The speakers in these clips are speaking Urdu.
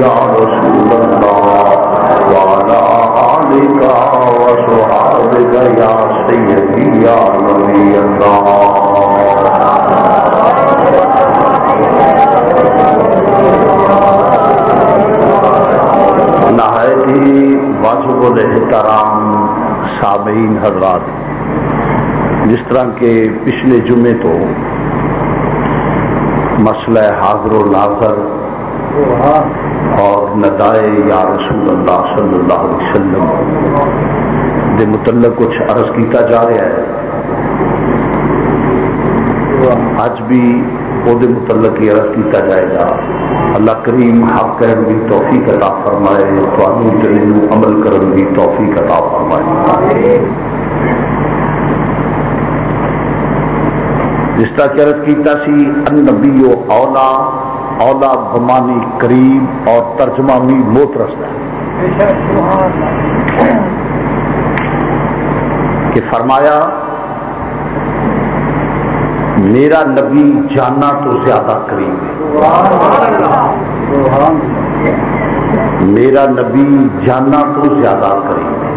يا رسول الله، وعلى آلك وصحابك يا سيدي يا نبي الله. نہایت ہی واجب الحترام سامعین حضرات، جس طرح کے پچھلے جمعے تو مسئلہ حاضر و ناظر اور ندائے یا رسول اللہ صلی اللہ علیہ وسلم دے متعلق کچھ عرض کیتا جا رہا ہے۔ اج بھی وہ متعلق ہی عرض کیتا جائے گا۔ اللہ کریم حق کرن کی توفیق عطا فرمائے تو دل عمل کرن کی توفیق عطا فرمائے۔ جس طرح چرس کیتا سی، النبی و اولا اولا بمانی کریم اور ترجمہ می موت رستا کہ فرمایا، میرا نبی جاننا تو زیادہ قریب ہے۔ میرا نبی جاننا تو زیادہ قریب ہے۔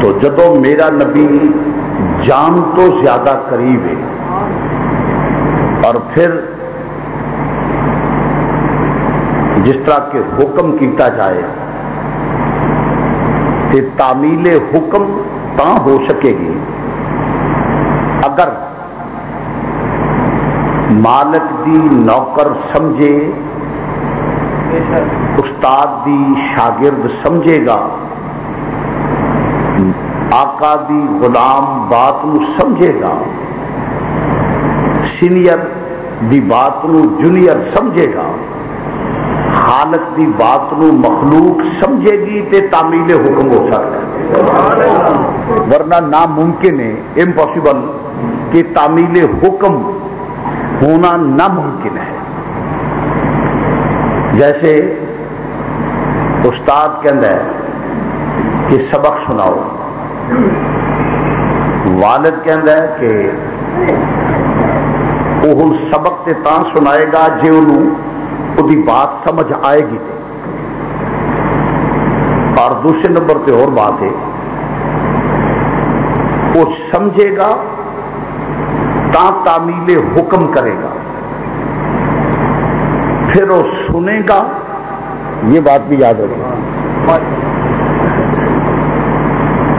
تو جدو میرا نبی جان تو زیادہ قریب ہے اور پھر جس طرح کے حکم کیتا جائے کہ تعمیل حکم تا ہو سکے گی۔ اگر مالک دی نوکر سمجھے، استاد دی شاگرد سمجھے گا، آقا دی غلام بات سمجھے گا، سینئر دی بات نو جونیئر سمجھے گا۔ خالق دی بات نو مخلوق سمجھے گی تے تعمیل حکم ہو سکتا ہے۔ ورنہ ناممکن ہے امپاسبل کہ تعمیل حکم ہونا ناممکن ہے۔ جیسے استاد کہہ کہ سبق سناؤ۔ والد کہہ کہ وہ سبق تے تاں سنائے گا جی وہ بات سمجھ آئے گی تے۔ اور دوسرے نمبر پہ اور بات ہے۔ وہ سمجھے گا تا تعمیل حکم کرے گا۔ پھر وہ سنے گا۔ یہ بات بھی یاد رکھے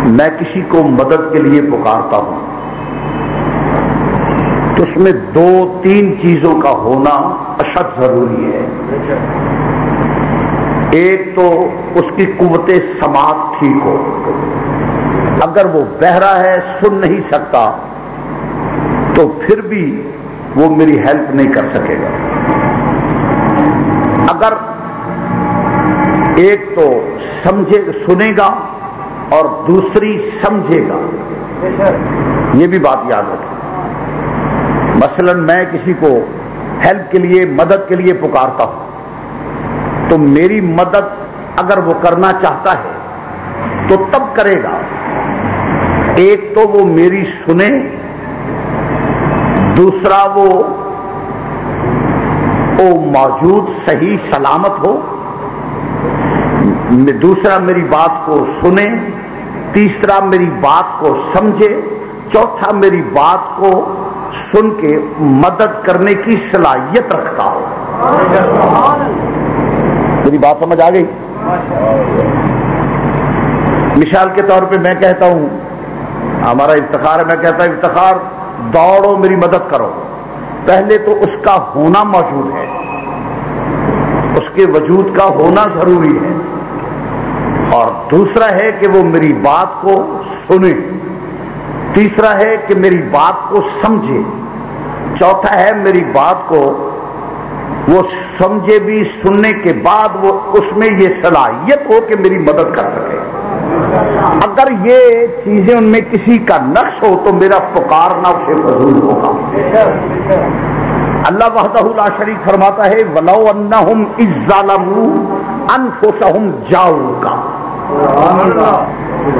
میں کسی کو مدد کے لیے پکارتا ہوں۔ اس میں دو تین چیزوں کا ہونا اشد ضروری ہے۔ ایک تو اس کی قوت سماعت ٹھیک ہو۔ اگر وہ بہرا ہے، سن نہیں سکتا، تو پھر بھی وہ میری ہیلپ نہیں کر سکے گا۔ اگر ایک تو سمجھے، سنے گا اور دوسری سمجھے گا۔ یہ بھی بات یاد رکھیں۔ مثلا میں کسی کو ہیلپ کے لیے، مدد کے لیے پکارتا ہوں، تو میری مدد اگر وہ کرنا چاہتا ہے، تو تب کرے گا۔ ایک تو وہ میری سنے، دوسرا وہ وہ موجود صحیح سلامت ہو دوسرا میری بات کو سنے، تیسرا میری بات کو سمجھے، چوتھا میری بات کو سن کے مدد کرنے کی صلاحیت رکھتا ہو میری بات سمجھ آ گئی؟ مثال کے طور پہ میں کہتا ہوں، ہمارا افتخار ہے، میں کہتا ہوں، افتخار، دوڑو، میری مدد کرو۔ پہلے تو اس کا ہونا موجود ہے۔ اس کے وجود کا ہونا ضروری ہے۔ اور دوسرا ہے کہ وہ میری بات کو سنے۔ تیسرا ہے کہ میری بات کو سمجھے۔ چوتھا ہے میری بات کو وہ سمجھے بھی سننے کے بعد وہ اس میں یہ صلاحیت ہو کہ میری مدد کر سکے۔ اگر یہ چیزیں ان میں کسی کا نقش ہو تو میرا پکارنا اسے فضول ہوگا۔ اللہ وحدہ اللہ شریف فرماتا ہے، ولو ان ظالم انفسہم جاؤ کا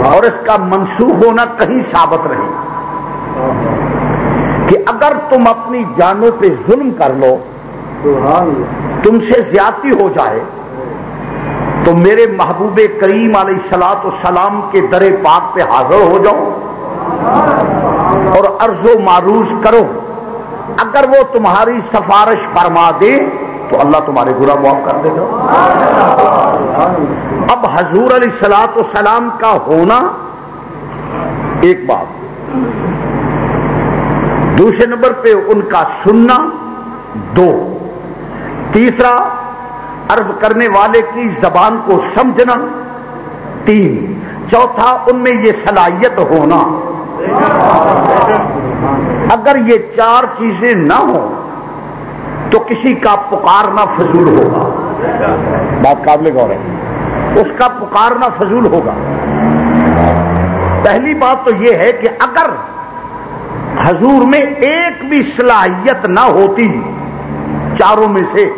اور اس کا منسوخ ہونا کہیں ثابت رہے کہ اگر تم اپنی جانوں پہ ظلم کر لو، تم سے زیادتی ہو جائے، تو میرے محبوب کریم علیہ سلاط السلام کے در پاک پہ حاضر ہو جاؤ اور ارض و معروض کرو، اگر وہ تمہاری سفارش فرما دے تو اللہ تمہارے برا معاف کر دے گا اب حضور علیہ سلاط السلام کا ہونا ایک بات۔ دوسرے نمبر پہ ان کا سننا دو۔ تیسرا، عرض کرنے والے کی زبان کو سمجھنا۔ تین، چوتھا، ان میں یہ صلاحیت ہونا۔ اگر یہ چار چیزیں نہ ہوں تو کسی کا پکارنا فضول ہوگا۔ بات قابل غور ہے۔ اس کا پکارنا فضول ہوگا۔ پہلی بات تو یہ ہے کہ اگر حضور میں ایک بھی صلاحیت نہ ہوتی، چاروں میں سے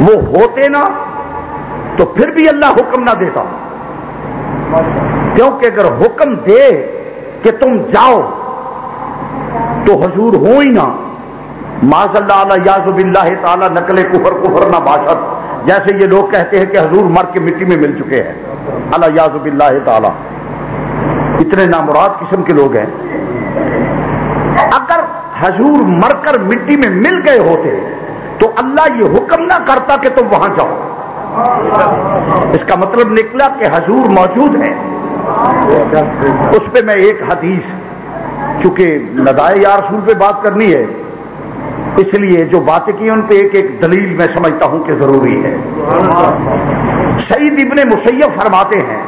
وہ ہوتے نا، تو پھر بھی اللہ حکم نہ دیتا۔ کیونکہ اگر حکم دے کہ تم جاؤ، تو حضور ہو ہی نہ ماض اللہ علیہ یازب اللہ تعالیٰ نقل کفر کفر نہ باشد۔ جیسے یہ لوگ کہتے ہیں کہ حضور مر کے مٹی میں مل چکے ہیں۔ اللہ یازب اللہ تعالیٰ۔ اتنے نامراد قسم کے لوگ ہیں۔ اگر حضور مر کر مٹی میں مل گئے ہوتے، تو اللہ یہ حکم نہ کرتا کہ تم وہاں جاؤ۔ اس کا مطلب نکلا کہ حضور موجود ہے اس پہ میں ایک حدیث، چونکہ ندائے یا رسول پہ بات کرنی ہے اس لیے جو باتیں کی ان پہ ایک ایک دلیل میں سمجھتا ہوں کہ ضروری ہے۔ شہید ابن مسیب فرماتے ہیں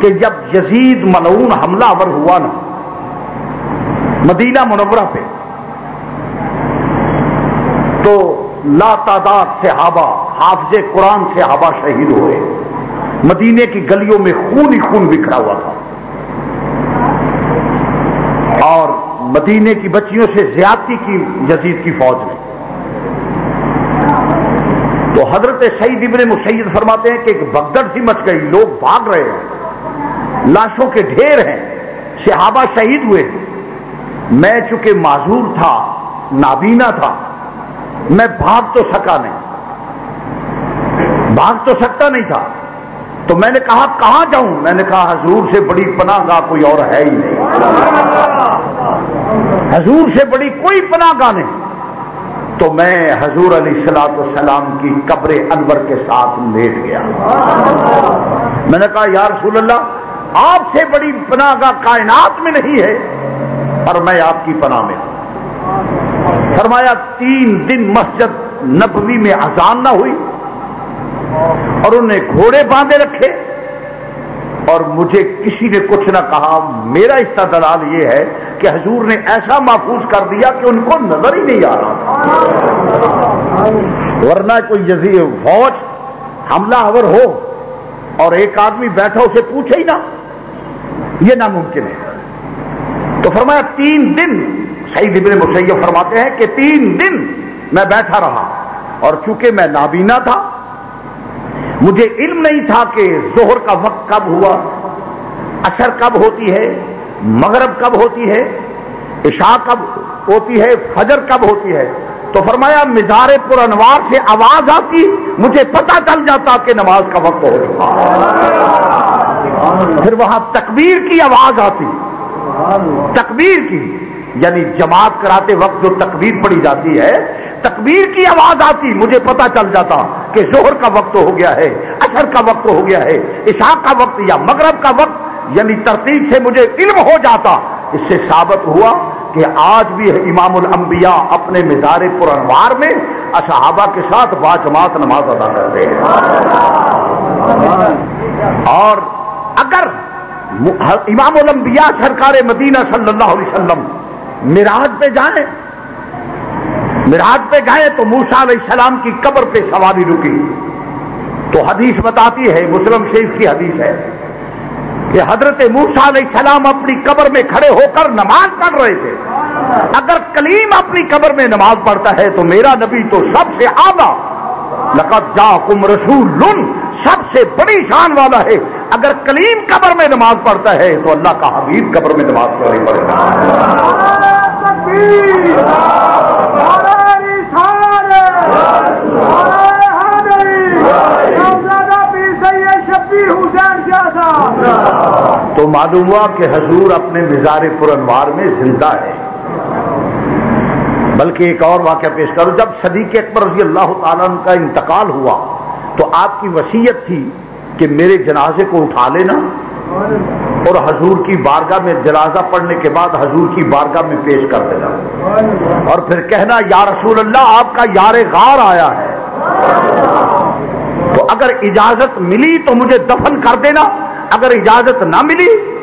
کہ جب یزید ملعون حملہ آور ہوا نا، مدینہ منورہ پہ، تو لا تعداد صحابہ، حافظ قرآن صحابہ شہید ہوئے۔ مدینے کی گلیوں میں خون ہی خون بکھرا ہوا تھا اور مدینے کی بچیوں سے زیادتی کی یزید کی فوج نے تو حضرت سعید ابن مسید فرماتے ہیں کہ ایک بگدڑ سی مچ گئی، لوگ بھاگ رہے ہیں۔ لاشوں کے ڈھیر ہیں، صحابہ شہید ہوئے میں چونکہ معذور تھا، نابینا تھا، میں بھاگ تو سکا نہیں۔ بھاگ تو سکتا نہیں تھا۔ تو میں نے کہا، کہاں جاؤں؟ میں نے کہا، حضور سے بڑی پناہ گاہ کوئی اور ہے ہی نہیں۔ حضور سے بڑی کوئی پناہ گاہ نہیں۔ تو میں حضور علیہ السلاط والسلام کی قبر انور کے ساتھ لیٹ گیا۔ میں نے کہا، یا رسول اللہ، آپ سے بڑی پناہ گاہ کائنات میں نہیں ہے اور میں آپ کی پناہ میں ہوں۔ فرمایا، تین دن مسجد نبوی میں آسان نہ ہوئی اور انہوں نے گھوڑے باندھے رکھے اور مجھے کسی نے کچھ نہ کہا۔ میرا استدلال یہ ہے کہ حضور نے ایسا محفوظ کر دیا کہ ان کو نظر ہی نہیں آ رہا تھا۔ ورنہ کوئی یزی فوج حملہ آور ہو اور ایک آدمی بیٹھا اسے پوچھے ہی نہ۔ یہ ناممکن ہے۔ تو فرمایا، تین دن، سعید ابن مسیب فرماتے ہیں کہ تین دن میں بیٹھا رہا اور چونکہ میں نابینا تھا، مجھے علم نہیں تھا کہ زہر کا وقت کب ہوا، اثر کب ہوتی ہے مغرب کب ہوتی ہے؟ عشاء کب ہوتی ہے؟ فجر کب ہوتی ہے؟ تو فرمایا، مزار پر انوار سے آواز آتی، مجھے پتا چل جاتا کہ نماز کا وقت ہو چکا پھر وہاں تکبیر کی آواز آتی۔ تکبیر کی یعنی جماعت کراتے وقت جو تکبیر پڑی جاتی ہے، تکبیر کی آواز آتی، مجھے پتا چل جاتا کہ زہر کا وقت ہو گیا ہے اثر کا وقت ہو گیا ہے، عشاء کا وقت یا مغرب کا وقت یعنی ترتیب سے مجھے علم ہو جاتا۔ اس سے ثابت ہوا کہ آج بھی امام الانبیاء اپنے مزار پر انوار میں اصحابہ کے ساتھ باجماعت نماز ادا کرتے ہیں۔ اور اگر امام الانبیاء سرکار مدینہ صلی اللہ علیہ وسلم مراج پہ جائیں مراج پہ گئے تو موسا علیہ السلام کی قبر پہ سواری رکی۔ تو حدیث بتاتی ہے، مسلم شریف کی حدیث ہے۔ کہ حضرت موسا علیہ السلام اپنی قبر میں کھڑے ہو کر نماز پڑھ رہے تھے۔ اگر کلیم اپنی قبر میں نماز پڑھتا ہے تو میرا نبی تو سب سے آگا لقت جا کم رسول، سب سے بڑی شان والا ہے۔ اگر کلیم قبر میں نماز پڑھتا ہے تو اللہ کا حبیب قبر میں نماز پڑھنی پڑے گا۔ تو معلوم ہوا کہ حضور اپنے مزار پر انوار میں زندہ ہے بلکہ ایک اور واقعہ پیش کرو جب صدیق اکبر رضی اللہ تعالیٰ کا انتقال ہوا، تو آپ کی وسیعت تھی کہ میرے جنازے کو اٹھا لینا اور حضور کی بارگاہ میں جنازہ پڑھنے کے بعد حضور کی بارگاہ میں پیش کر دینا۔ اور پھر کہنا، یا رسول اللہ، آپ کا یار غار آیا ہے۔ اگر اجازت ملی تو مجھے دفن کر دینا، اگر اجازت نہ ملی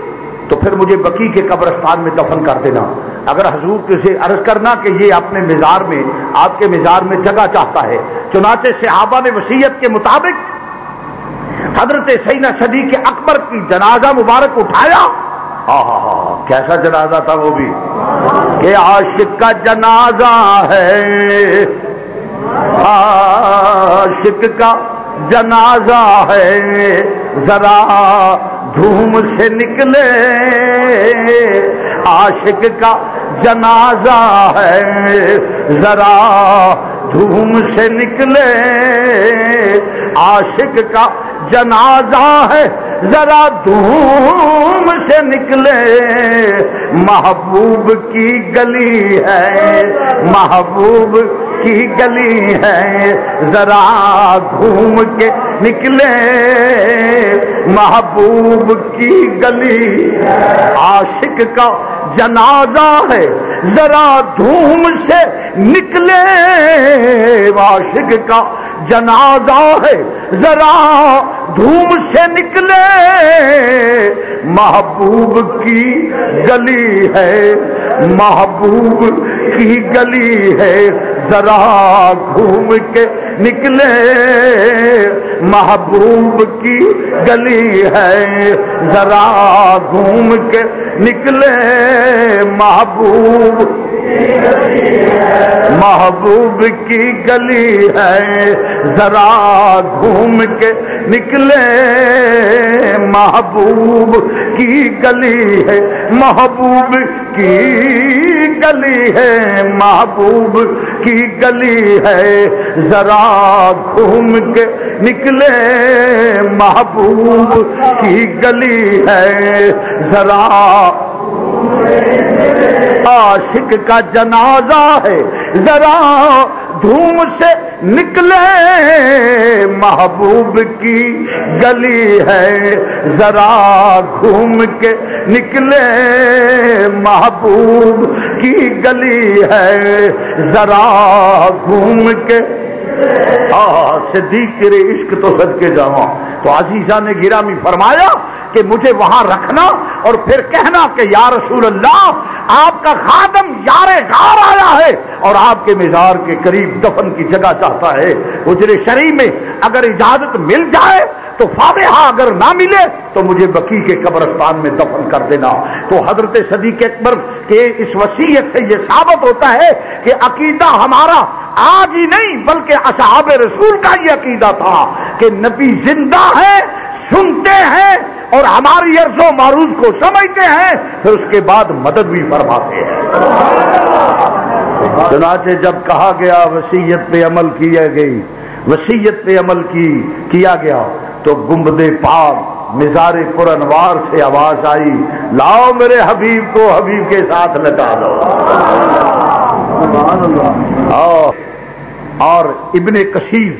تو پھر مجھے بکی کے قبرستان میں دفن کر دینا۔ اگر حضور کسی عرض کرنا کہ یہ اپنے مزار میں، آپ کے مزار میں جگہ چاہتا ہے، چنانچہ صحابہ نے وسیعت کے مطابق حضرت سینا صدی کے اکبر کی جنازہ مبارک اٹھایا۔ ہاں ہاں ہاں کیسا جنازہ تھا وہ بھی؟ کہ عاشق کا جنازہ ہے۔ عاشق کا جنازہ ہے، ذرا دھوم سے نکلے۔ عاشق کا جنازہ ہے، ذرا دھوم سے نکلے۔ عاشق کا جنازہ ہے، ذرا دھوم سے نکلے۔ محبوب کی گلی ہے، محبوب کی گلی ہے، ذرا گھوم کے نکلے۔ محبوب کی گلی عاشق کا جنازہ ہے، ذرا دھوم سے نکلے۔ عاشق کا جنازہ ہے، ذرا دھوم سے نکلے۔ محبوب کی گلی ہے، محبوب کی گلی ہے۔ ذرا گھوم کے نکلے۔ محبوب کی گلی ہے۔ ذرا گھوم کے نکلے۔ محبوب محبوب کی گلی ہے۔ ذرا گھوم کے نکلے۔ محبوب کی گلی ہے۔ محبوب کی گلی ہے، محبوب کی گلی ہے۔ ذرا گھوم کے نکلے محبوب کی گلی ہے۔ ذرا عاشق کا جنازہ ہے۔ ذرا دھوم سے نکلے محبوب کی گلی ہے، ذرا گھوم کے نکلے محبوب کی گلی ہے، ذرا گھوم کے صدیق تیرے عشق تو سد کے جاؤں تو عزیزہ نے گرامی فرمایا کہ مجھے وہاں رکھنا اور پھر کہنا کہ یا رسول اللہ، آپ کا خادم یار غار آیا ہے اور آپ کے مزار کے قریب دفن کی جگہ چاہتا ہے۔ اجر شریف میں اگر اجازت مل جائے تو فاتحہ اگر نہ ملے تو مجھے بکی کے قبرستان میں دفن کر دینا۔ تو حضرت صدیق اکبر کے اس وسیعت سے یہ ثابت ہوتا ہے کہ عقیدہ ہمارا آج ہی نہیں، بلکہ اصحاب رسول کا یہ عقیدہ تھا کہ نبی زندہ ہے، سنتے ہیں اور ہماری عرض و معروض کو سمجھتے ہیں، پھر اس کے بعد مدد بھی فرماتے ہیں۔ چنانچہ جب کہا گیا وسیعت پہ عمل کیا گئی وسیعت پہ عمل کی، کیا گیا؟ تو گمبد پاک مزار پر انوار سے آواز آئی لاؤ میرے حبیب کو حبیب کے ساتھ لٹا دو۔ اور ابن کثیر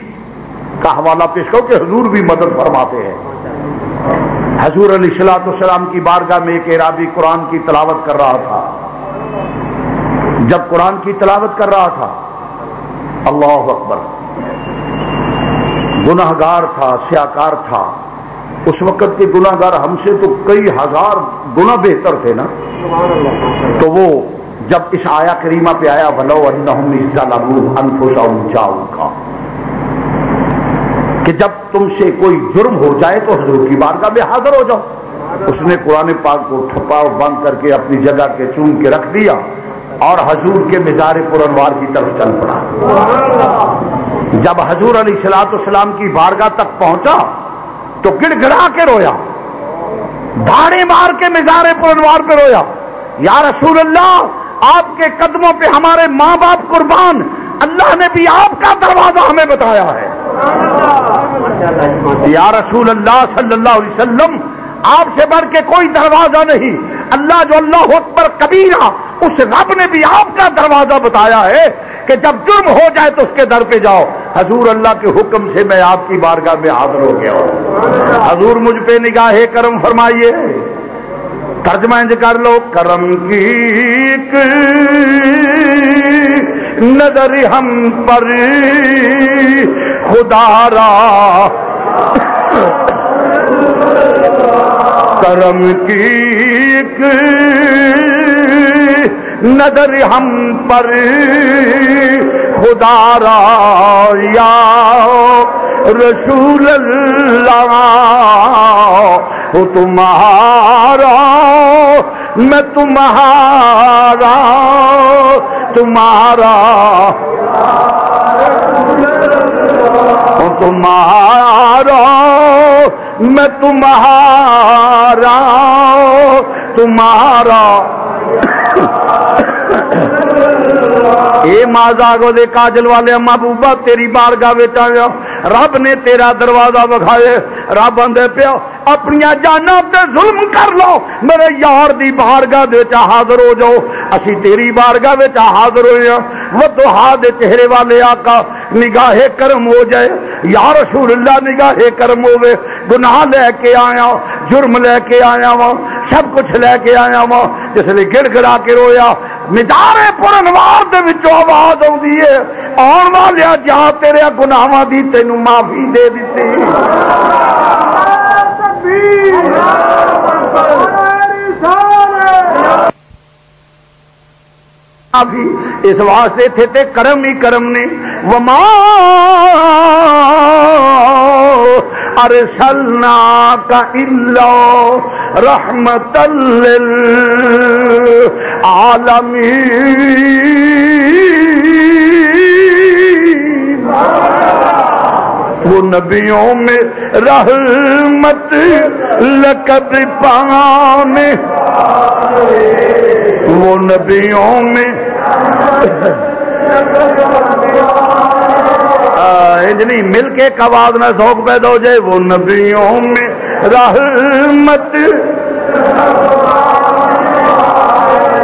کا حوالہ پیش کرو کہ حضور بھی مدد فرماتے ہیں۔ حضور علیہ السلاۃ السلام کی بارگاہ میں ایک عرابی قرآن کی تلاوت کر رہا تھا۔ جب قرآن کی تلاوت کر رہا تھا اللہ اکبر۔ گناہ گار تھا سیاکار تھا۔ اس وقت کے گناہ گار ہم سے تو کئی ہزار گنا بہتر تھے نا۔ تو وہ جب اس آیا کریمہ پہ آیا بلو انفوسا جاؤ کا۔ کہ جب تم سے کوئی جرم ہو جائے تو حضور کی بارگاہ میں حاضر ہو جاؤ۔ اس نے قرآن پاک کو ٹھپا بند کر کے اپنی جگہ کے چون کے رکھ دیا اور حضور کے مزار پرنوار کی طرف چل پڑا۔ جب حضور علیہ سلاط اسلام کی بارگاہ تک پہنچا تو گڑ گڑا کے رویا دھاڑے مار کے مزار پرنوار پہ رویا یا رسول اللہ، آپ کے قدموں پہ ہمارے ماں باپ قربان، اللہ نے بھی آپ کا دروازہ ہمیں بتایا ہے۔ یا رسول اللہ صلی اللہ علیہ وسلم آپ سے بڑھ کے کوئی دروازہ نہیں۔ اللہ جو اللہ اکبر کبیرہ، اس رب نے بھی آپ کا دروازہ بتایا ہے کہ جب جرم ہو جائے تو اس کے در پہ جاؤ۔ حضور اللہ کے حکم سے میں آپ کی بارگاہ میں حاضر ہو گیا ہوں۔ حضور مجھ پہ نگاہ کرم فرمائیے۔ ترجمہ انج کر لو۔ کرم کی نظر ہم پر خدا را۔ کرم کی نظر ہم پر خدا را یا رسول اللہ ہو تمہارا میں تمہارا تمہارا تمہارا میں تمہارا تمہارا۔ اے ماضا گو دے کاجل والے اما بوبا تیری بارگاہ آیا رب نے تیرا دروازہ بکھائے رب آدھے پیا اپنی جانا تے ظلم کر لو۔ میرے یار دی بارگاہ دے حاضر ہو جاؤ۔ اسی تیری بارگاہ حاضر ہوئے ہیں وہ تو ہاتھ چہرے والے آقا نگاہ کرم ہو جائے۔ یا رسول اللہ نگاہ کرم ہوے گناہ لے کے آیا جرم لے کے آیا وا سب کچھ لے کے آیا وا جس نے گڑ گڑا کے رویا۔ نظارے پورنوار آواز آئی ہے۔ آن والیا، جا تیرے گناواں دی تینوں معافی دے دیتی اس واسطے تھے تے کرم ہی کرم نے۔ وما ارسلنا کا الا رحمت عالمی وہ نبیوں میں رحمت لقب پانے وہ نبیوں میں نہیں مل کے کباد نہ سوکھ پیدا ہو جائے، وہ نبیوں میں رحمت۔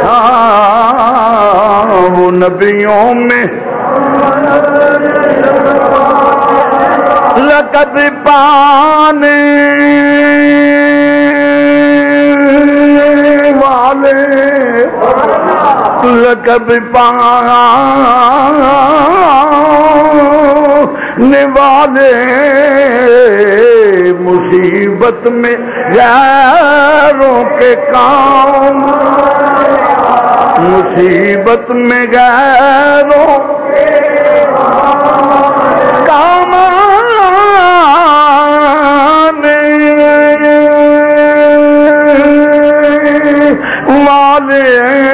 ہاں، وہ نبیوں میں۔ لقد پانے والے۔ لقد پانے۔ والے مصیبت میں غیروں کے کام۔ مصیبت میں غیروں کام والے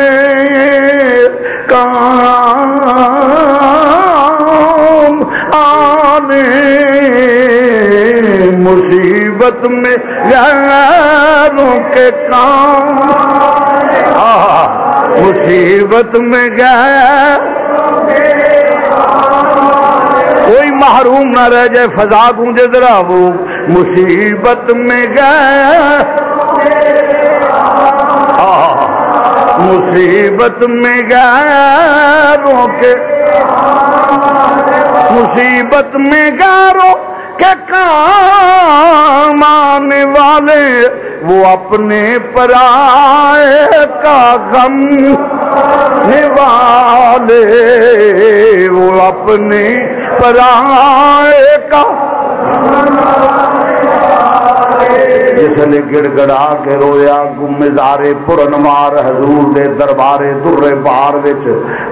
مصیبت میں غیروں کے کام مصیبت میں گیا کوئی محروم نہ رہ جائے، فضا گونجے ذرا وہ۔ مصیبت میں گیا مصیبت میں گیروں کے مصیبت میں گیروں کے کام آنے والے وہ اپنے پرائے کا غم والے وہ اپنے پرائے کا جس نے گڑ گڑا کے رویا گمزارے پورنوار حضور دے دربارے درے بار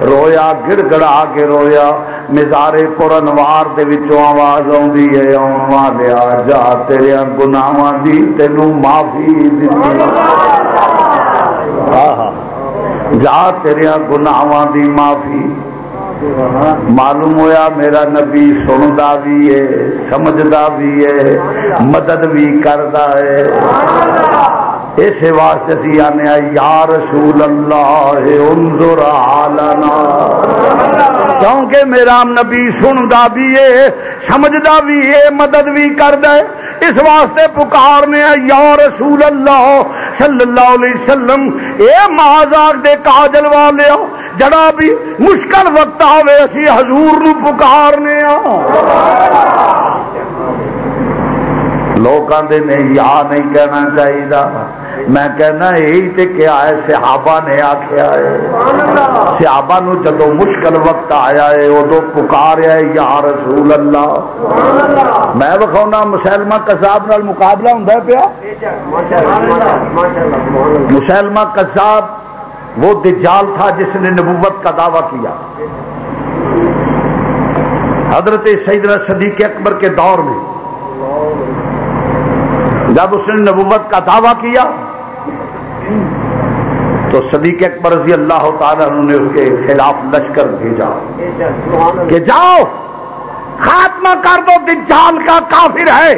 رویا، گڑ گڑا کے رویا، مزارے پورنوار دے وچوں آواز آندی ہے۔ آن والیا جا، تیرے گناواں دی تینوں معافی دتی۔ جا، تیرے گناواں دی معافی۔ معلوم ہویا میرا نبی سنتا بھی ہے سمجھتا بھی ہے مدد بھی کرتا ہے۔ اس واسطے سی آنے یا رسول اللہ، انظر حالنا کیونکہ میرا نبی سنتا بھی ہے سمجھتا بھی ہے، مدد بھی کر دے اس واسطے پکارنے یا رسول اللہ صلی اللہ علیہ وسلم، اے مہاجاگ دے کاجل والے، جڑا بھی مشکل وقت آوے، اسی حضور نو پکارنے لوگ آدھے نہیں یا نہیں کہنا چاہیے میں کہنا، یہی تے کیا ہے صحابہ نے آخیا ہے۔ صحابہ نو جدو مشکل وقت آیا ہے، ادو پکاریا ہے، یا رسول اللہ۔ میں بخونا مسلمہ کساب نال مقابلہ ہوں پیا؟ مسلمہ کساب وہ دجال تھا جس نے نبوت کا دعویٰ کیا۔ حضرت سیدنا صدیق اکبر کے دور میں۔ جب اس نے نبوت کا دعویٰ کیا، تو صدیق اکبر رضی اللہ تعالیٰ نے اس کے خلاف لشکر بھیجا کہ جاؤ، خاتمہ کر دو، دجال کا کافر ہے،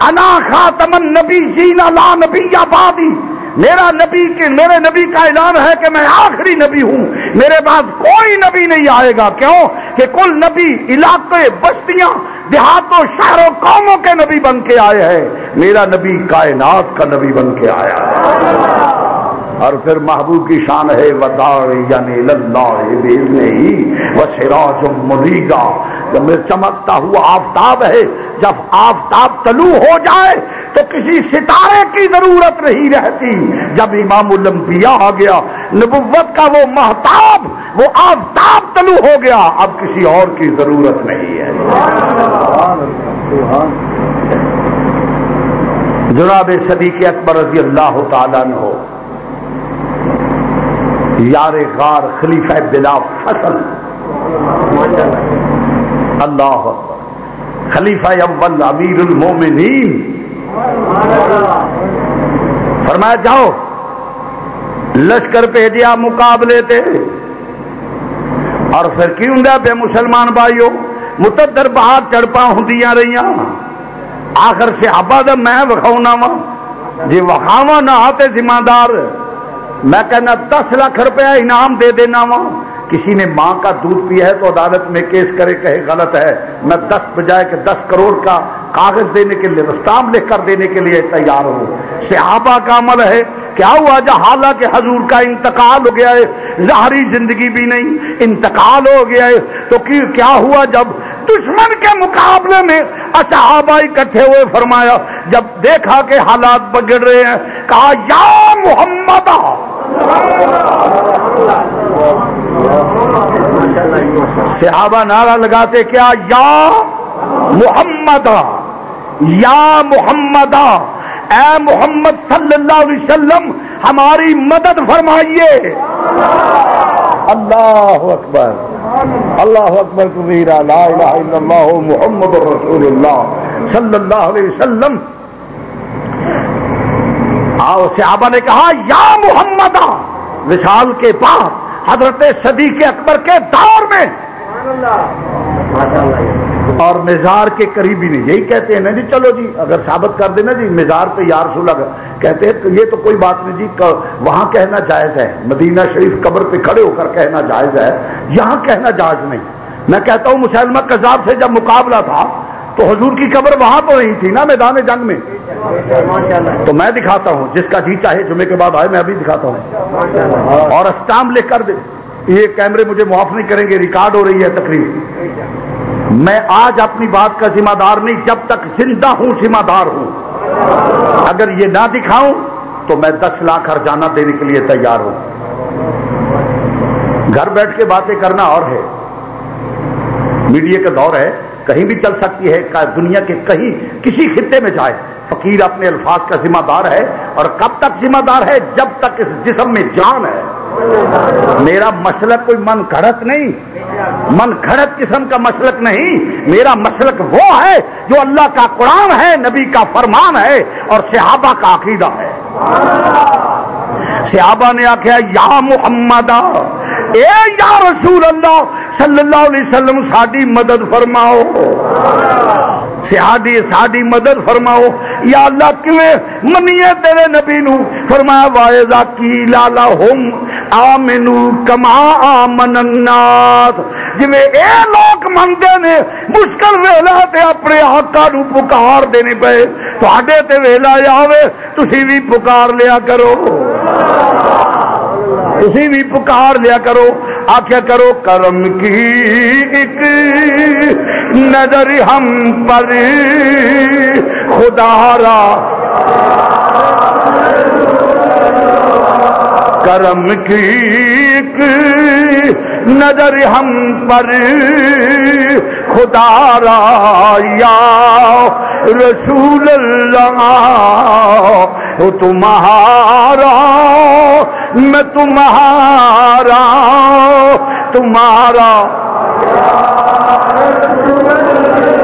انا خاتم النبی جینا لا نبی آبادی۔ میرا نبی کے میرے نبی کا اعلان ہے کہ میں آخری نبی ہوں۔ میرے بعد کوئی نبی نہیں آئے گا۔ کیوں؟ کہ کل نبی علاقے، بستیاں، دیہاتوں، شہروں، قوموں کے نبی بن کے آئے ہیں۔ میرا نبی کائنات کا نبی بن کے آیا ہے۔ اور پھر محبوب کی شان ہے ودار یعنی ہی وہ سراج مریگا چمکتا ہوا آفتاب ہے، جب آفتاب طلوع ہو جائے تو کسی ستارے کی ضرورت نہیں رہتی۔ جب امام الانبیاء آ گیا، نبوت کا وہ محتاب، وہ آفتاب طلوع ہو گیا، اب کسی اور کی ضرورت نہیں ہے۔ جناب صدیق اکبر رضی اللہ تعالیٰ نے ہو یار غار خلیفہ بلا فصل۔ اللہ خلیفہ اول امیر المومنین. فرمایا جاؤ، لشکر بھیجیا مقابلے تے. اور پھر کی ہوں پہ مسلمان بھائیو؟ متدر باہر چڑپا ہوں رہی آخر سے آبا میں وکھاؤنا وا. جی وکھاوا نہ آتے ذمہ دار میں کہنا دس لاکھ روپیہ انعام دے دینا وا. کسی نے ماں کا دودھ پیا ہے تو عدالت میں کیس کرے کہے غلط ہے، میں دس بجائے کہ دس کروڑ کا کاغذ دینے کے لیے، رستام لکھ کر دینے کے لیے تیار ہوں۔ صحابہ کا عمل ہے کیا ہوا جب حالانکہ حضور کا انتقال ہو گیا ہے، ظاہری زندگی بھی نہیں، انتقال ہو گیا ہے۔ تو کیا ہوا جب دشمن کے مقابلے میں صحابہ اکٹھے ہوئے فرمایا، جب دیکھا کہ حالات بگڑ رہے ہیں، کہا، یا محمد صحابہ نعرہ لگاتے کیا؟ یا محمد یا محمد اے محمد صلی اللہ علیہ وسلم، ہماری مدد فرمائیے۔ اللہ اکبر اللہ اکبر لا الہ الا اللہ، محمد رسول اللہ صلی اللہ علیہ وسلم۔ آؤ صحابہ نے کہا، یا محمد وشال کے بعد حضرت صدیق اکبر کے دور میں۔ اور مزار کے قریبی نہیں، یہی کہتے ہیں نا جی چلو جی اگر ثابت کر دینا جی مزار پہ یار سو لگا کہتے ہیں یہ تو کوئی بات نہیں جی وہاں کہنا جائز ہے۔ مدینہ شریف قبر پہ کھڑے ہو کر کہنا جائز ہے، یہاں کہنا جائز نہیں۔ میں کہتا ہوں مسلمہ کذاب سے جب مقابلہ تھا تو حضور کی قبر وہاں تو نہیں تھی نا میدان جنگ میں۔ تو میں دکھاتا ہوں جس کا جی چاہے جمعے کے بعد آئے میں ابھی دکھاتا ہوں۔ اور اسٹام لکھ کر دے۔ یہ کیمرے مجھے معاف نہیں کریں گے ریکارڈ ہو رہی ہے تقریب میں آج اپنی بات کا ذمہ دار نہیں جب تک زندہ ہوں ذمہ دار ہوں۔ اگر یہ نہ دکھاؤں تو میں دس لاکھ ہر جانا دینے کے لیے تیار ہوں۔ گھر بیٹھ کے باتیں کرنا اور ہے۔ میڈیا کا دور ہے۔ کہیں بھی چل سکتی ہے دنیا کے کہیں کسی خطے میں جائے۔ فقیر اپنے الفاظ کا ذمہ دار ہے اور کب تک ذمہ دار ہے؟ جب تک اس جسم میں جان ہے۔ میرا مسلک کوئی من گھڑت نہیں۔ من گھڑت قسم کا مسلک نہیں۔ میرا مسلک وہ ہے جو اللہ کا قرآن ہے، نبی کا فرمان ہے اور صحابہ کا عقیدہ ہے۔ صحابہ نے آخیا یا محمد، اے یا رسول اللہ صلی اللہ علیہ وسلم ساری مدد فرماؤ۔ سیاڈی ساڈی مدد فرماؤ۔ یا اللہ کیویں منیے تیرے نبی نو؟ فرمایا، وائزا کی لالا ہوم آمنو کما آمن الناس۔ جویں اے لوگ مندے نے، مشکل ویلا تے اپنے آقا نو پکار دینے پے تواڈے تے ویلا آوے، تسی بھی پکار لیا کرو۔ تھی بھی پکار لیا کرو۔ آخیا کرو کرم کی ایک نظر ہم پر۔ خدا را۔ کرم کی ایک نظر ہم پر خدا را یا رسول اللہ تمہارا، میں تمہارا تمہارا۔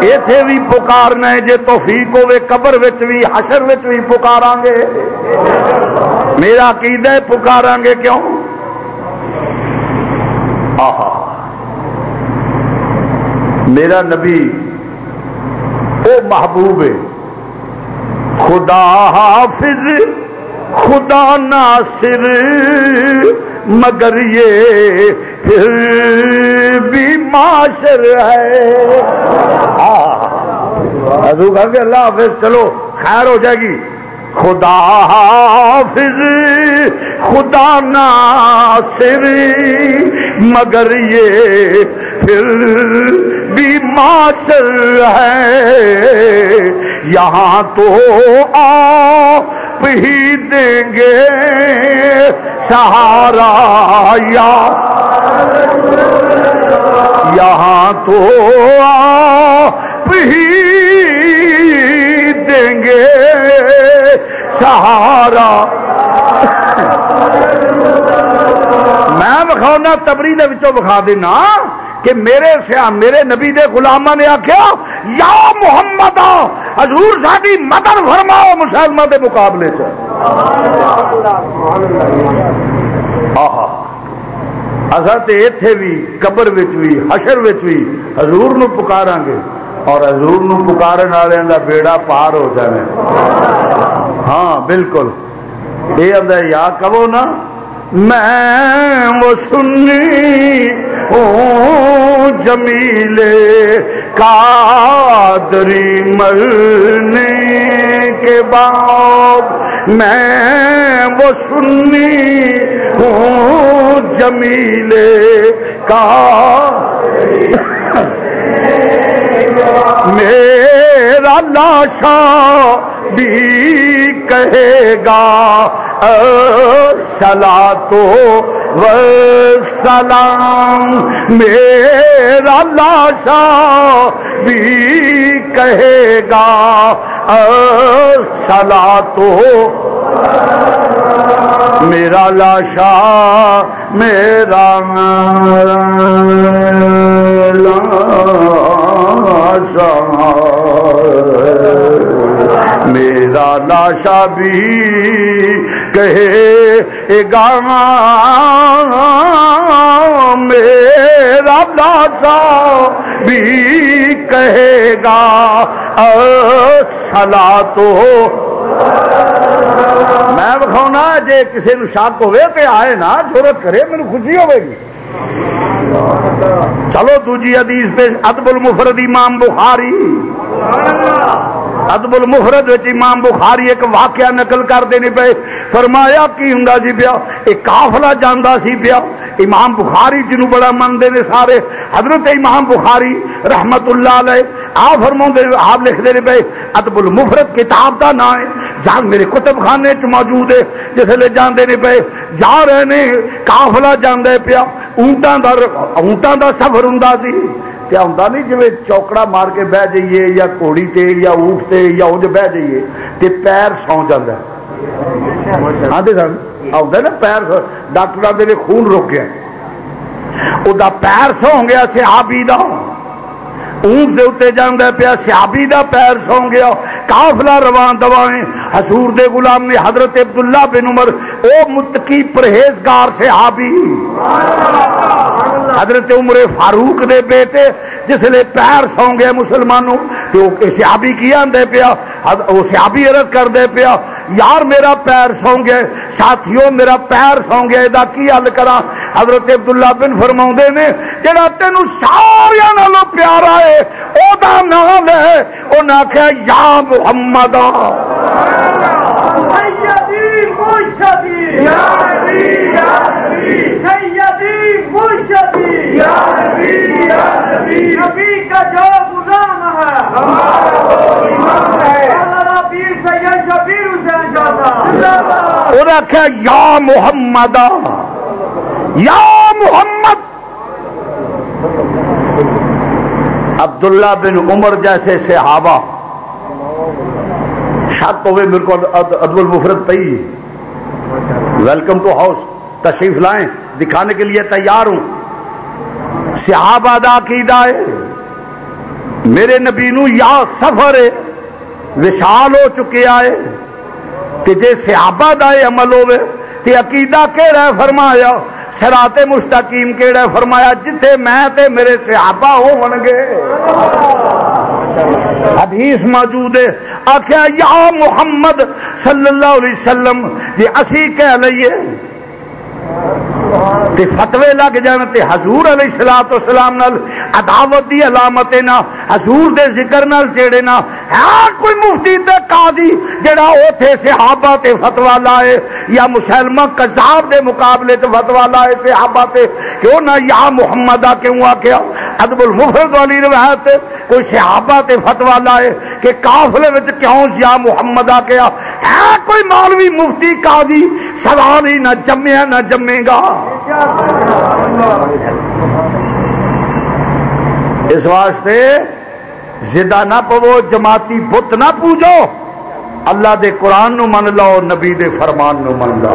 اتے بھی پکارنا ہے جی توفیق ہوے قبر بھی، حشر بھی پکارا گے میرا عقید ہے پکارا گے کیوں؟ آہا۔ میرا نبی وہ محبوب ہے خدا حافظ، خدا ناصر، مگر یہ پھر بھی معاشر ہے۔ حضور کہ اللہ حافظ، چلو خیر ہو جائے گی۔ خدا حافظ، خدا ناصر، مگر یہ پھر بھی معاشر ہے۔ یہاں تو آپ ہی دیں گے سہارا، یا یہاں تو آپ ہی دیں گے۔ سہارا۔ میں بکھاؤنا تبری بکھا دینا کہ میرے سیا، میرے نبی دے غلامہ نے آخیا یا محمد آ حضور ساری مدد فرماؤ مسلمہ دے مقابلے سے اصل تو اتے بھی قبر بھی حشر بھی حضور نو پکارا گے۔ اور حضور نو پکارن والوں کا بیڑا پار ہو جانا ہاں بالکل۔ یہ آدھا یا کہو نا۔ میں وہ سنی ہوں جمیلے قادری مرنے کے بعد۔ میں وہ سنی ہوں جمیلے کا میرا لاشا بھی کہے گا سلا تو سلام میرا لاشا بھی کہے گا سلا تو میرا لاشا میرا میرا لاشا بھی کہے گا میرا لاشا بھی کہے گا۔ سلا تو میں بکھاؤنا جی کسی شک ہوئے تو آئے نا، ضرورت کرے میرے خوشی ہوے گی۔ چلو دوجی حدیث پہ ادب المفرد امام بخاری۔ ادب المفرد امام بخاری ایک واقعہ نقل کرتے نہیں پے فرمایا، کی ہوں جی پیا؟ ایک کافلا جانا سی پیا۔ امام بخاری جنہوں بڑا منتے ہیں سارے۔ حضرت امام بخاری رحمت اللہ علیہ آ فرما آپ لکھتے ہیں پے ادب المفرد کتاب کا نام ہے۔ جان میرے کتب خانے چ موجود ہے۔ جسے جانے نہیں پے جا رہے ہیں کافلا جانا پیا۔ اونٹان کا اونٹان کا سفر ہوں سی۔ کیا ہوں نہیں جی چوکڑا مار کے بہ جائیے یا گھوڑی تے یا اونٹ تے یا انج بہ جائیے تے پیر سو جا آتے سن آتا نا پیر ڈاکٹر آتے خون روکے وہ پیر سو گیا سیابی کا اونٹ دے اتنے جانا پیا، سیابی دا پیر سو گیا کافلا روان دوائیں حضور دے غلام نے حضرت عبداللہ بن عمر، او متقی پرہیزگار صحابی۔ حضرت عمر فاروق دے بیٹے، جس لیے پیر سو گئے مسلمانوں۔ تو سیابی کی آدھے پیا وہ سیابی عرض کر دے پیا یار میرا پیر سو گئے ساتھیوں میرا پیر سو گیا یہ کی حل کرا؟ حضرت عبداللہ بن فرما نے، جڑا تین سارا نالوں پیارا ہے وہ نام ہے۔ انہیں آخیا یا محمد۔ نبی کا جو غلام ہے شبیر حسین آخیا یا محمد یا محمد۔ عبداللہ بن عمر جیسے صحابہ شک ہوئے میرے کو ادب المفرت پی ویلکم ٹو ہاؤس، تشریف لائیں، دکھانے کے لیے تیار ہوں۔ صحابہ دا عقیدہ ہے۔ میرے نبی نو یا سفر ہے، وشال ہو چکے آئے تے جے صحابہ دا عمل ہوئے تے عقیدہ کیڑا ہے فرمایا؟ سرات مستقیم کیڑا ہے فرمایا؟ جتھے میں تے میرے صحابہ ہو بن حدیث موجود ہے۔ آخیا یا محمد صلی اللہ علیہ وسلم جی اسی کہہ لئیے۔ تے فتوے لگ جان تے حضور علیہ السلام اسلام نال عداوت دی علامت نہ حضور دے ذکر نال چیڑے نہ ہے کوئی مفتی تے قاضی جڑا اوتھے صحابہ تے فتوا لائے، یا مسلمہ کذاب دے مقابلے تے فتوا لائے صحابہ تے، کیوں نہ یا محمد آ کیوں آکھیا؟ ادب المفرد والی روایت کوئی صحابہ تے فتوا لائے کہ قافلے وچ کیوں یا محمد آ گیا ہے کوئی مولوی مفتی قاضی، سوال ہی نہ جمیا نہ جمے گا۔ اس واسطے زدہ نہ پو جماعتی بت نہ پوجو۔ اللہ دے قرآن نو من لو نبی دے فرمان نو من لو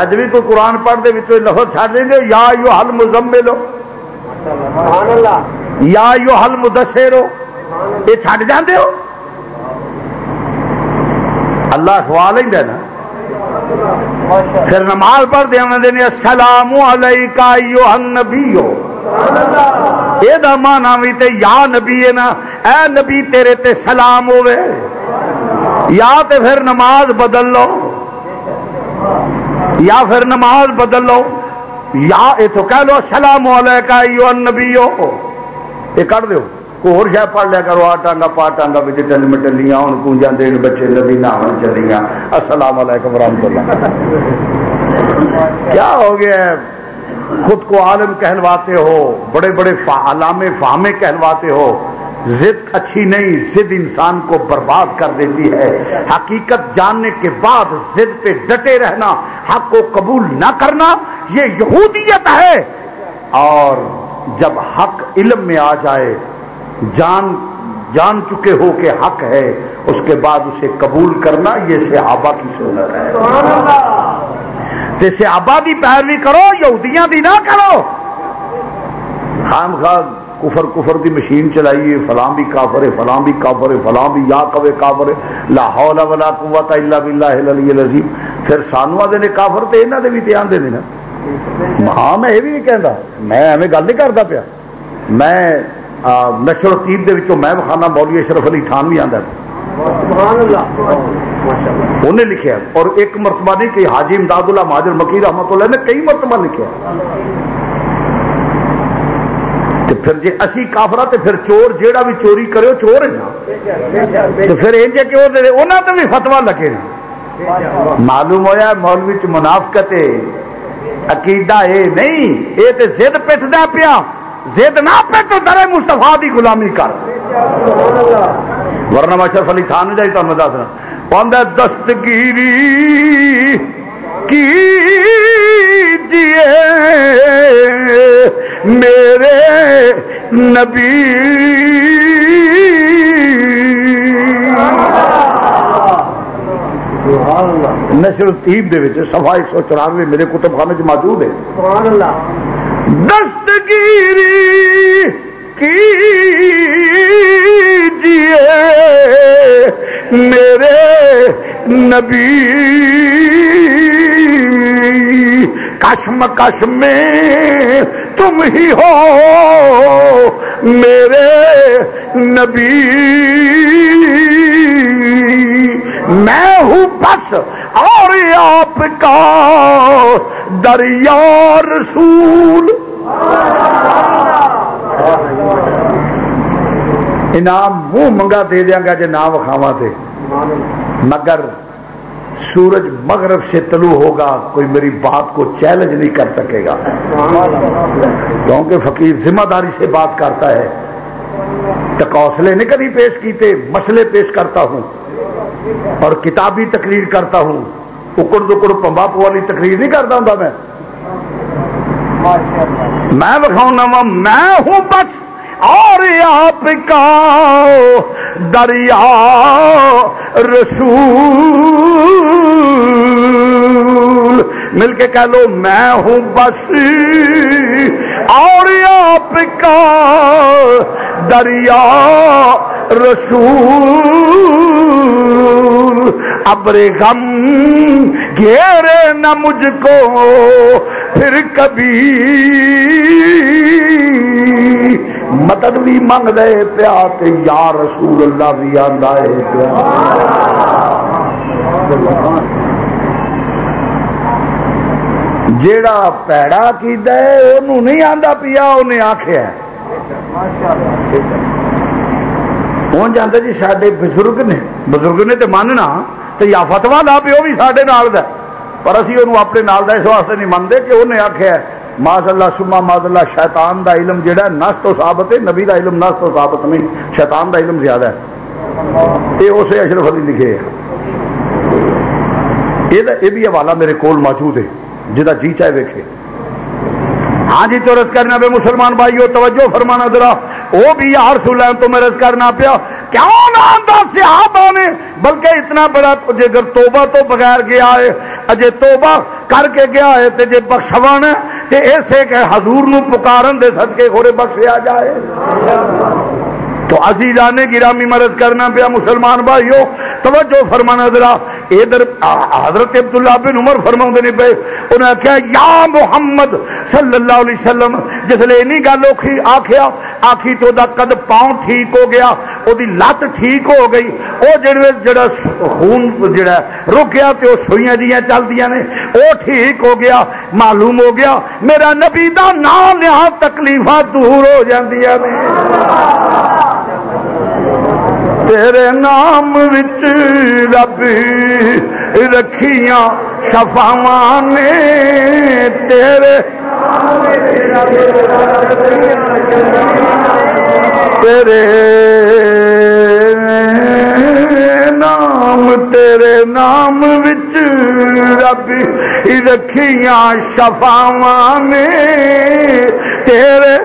اج بھی کوئی قرآن پڑھتے لفظ چڑھ دیں گے یا یو حل مزمے لو یا یو حل مدسے یہ چڈ جاندے ہو؟ اللہ اخوا لینا نا۔ پھر نماز پڑھ دیا دیں السلام علیکہ ایوہ النبیو۔ یہ مانا بھی تے یا نبی ہے نا، اے نبی تیرے تے سلام ہوے یا تے پھر نماز بدل لو۔ یا پھر نماز بدل لو۔ یا یہ تو کہہ لو سلام علیکہ ایوہ النبیو۔ یہ کر دو کوئی اور شاید پڑھ لیا کرو آ ٹانگا پا ٹانگا بھی ٹل مٹلیاں ہوں کونجا دین بچے ندی نہ چلیاں السلام علیکم ورحمۃ اللہ کیا ہو گیا خود کو عالم کہلواتے ہو بڑے بڑے علام فہمے کہلواتے ہو ضد اچھی نہیں ضد انسان کو برباد کر دیتی ہے حقیقت جاننے کے بعد ضد پہ ڈٹے رہنا حق کو قبول نہ کرنا یہ یہودیت ہے اور جب حق علم میں آ جائے جان جان چکے ہو کہ حق ہے اس کے بعد اسے قبول کرنا یہ صحابہ کی سنت ہے۔ تو صحابہ کی پیروی کرو یہودیاں دی نہ کرو۔ خام خواہ کفر کفر دی مشین چلائیے فلاں بھی کافر ہے فلاں بھی کافر ہے فلاں بھی یا کبے کافر ہے۔ لا حول ولا قوت الا باللہ العلی العظیم۔ پھر سانو آدھے نے کافر تے انہاں دے بھی دھیان دے نا۔ ہاں میں یہ بھی کہندا میں ایویں گل نہیں کرتا پیا۔ میں نشر تیب دے وچوں میں خانہ مولوی اشرف علی خان بھی آندا انہیں لکھا اور ایک مرتبہ نہیں کہ حاجی امداد اللہ مہاجر مکی رحمت اللہ نے کئی مرتبہ لکھا تو پھر جی اسی کافرا تو پھر چور جیڑا بھی چوری کرے وہ چور ہے نا۔ تو پھر یہ دے انہوں تو بھی فتوا لگے نا۔ معلوم ہوا مولوی چ منافقت عقیدہ اے نہیں یہ تو زد پٹتا پیا۔ زد نہ پٹ تو درے مستفا کی غلامی کر۔ ورنہ اشرف علی خان جائی تمہیں دس رہا۔ دستگیری کیجیے میرے نبی۔ نشر تیب دے سفا ایک سو چورانوے میرے کتب خانے چ موجود ہے۔ دستگیری کیجیے میرے نبی۔ کشمکش میں تم ہی ہو میرے نبی۔ میں ہوں بس اور آپ کا دریا رسول۔ انعام منہ منگا دے دیا گا جی نہ وکھاوا مگر سورج مغرب سے طلوع ہوگا، کوئی میری بات کو چیلنج نہیں کر سکے گا۔ کیونکہ فقیر ذمہ داری سے بات کرتا ہے۔ ٹکوسلے نہیں کبھی پیش کیتے، مسئلے پیش کرتا ہوں۔ اور کتابی تقریر کرتا ہوں۔ اکڑ دکڑ پمباپ والی تقریر نہیں کرتا ہوں میں۔ میں بکھاؤں میں ہوں بس، اور آپ کا دریا رسول۔ مل کے کہہ لو، میں ہوں بس اور آپ کا دریا رسول. ابر غم گھیرے نہ مجھ کو پھر کبھی مدد بھی منگ دے پیا یا رسول اللہ بھی آدھا ہے پیا۔ جیڑا پیڑا کی نہیں آتا پیا انہیں آخیا ہوں جانا جی سارے بزرگ نے بزرگ نے تو ماننا تو یا فتوا لا پیو بھی سارے نال دا پر اسی انہوں اپنے نال دا اس واسطے نہیں منتے کہ انہیں آخیا ماض اللہ سما ماض اللہ شیطان دا علم جہا نس تو ثابت ہے، نبی دا علم نس تو ثابت نہیں، شیطان دا علم زیادہ ہے۔ یہ اسے اشرف علی لکھے یہ بھی حوالہ میرے کول موجود ہے۔ جہاں جی چاہے ویکے ہاں جی تو رس کرنا پہ مسلمان بھائی توجہ فرمانا ذرا۔ وہ بھی یار سو لین تو میں رس کرنا پیا۔ کیوں نہ صحابہ نے؟ بلکہ اتنا بڑا جگر توبہ تو بغیر گیا ہے، اجے توبہ کر کے گیا ہے، تے جے بخشوان تے ایسے کہ حضور نو پکارن دے صدقے گھوڑے بخشیا جائے۔ تو عزیزانے گرامی مرض کرنا پیا، مسلمان بھائیو، توجہ فرمانا ذرا۔ ادھر حضرت عبداللہ بن عمر فرما نہیں پے انہیں آخیا یا محمد صلی اللہ علیہ وسلم، جس لیے نہیں گل اوکھی آخیا آخی تو دا قد پاؤں ٹھیک ہو گیا وہ لت ٹھیک ہو گئی۔ وہ جڑے، جڑا خون جڑا رک تو وہ سوئیاں جیاں چل نے وہ ٹھیک ہو گیا، معلوم ہو گیا۔ میرا نبی دا نام یہاں تکلیفاں دور ہو جاندیاں نے۔ تیرے نام وچ رب رکھیاں شفاواں نے تیرے تیرے نام تیرے نام وچ رب رکھیاں شفاواں نے تیرے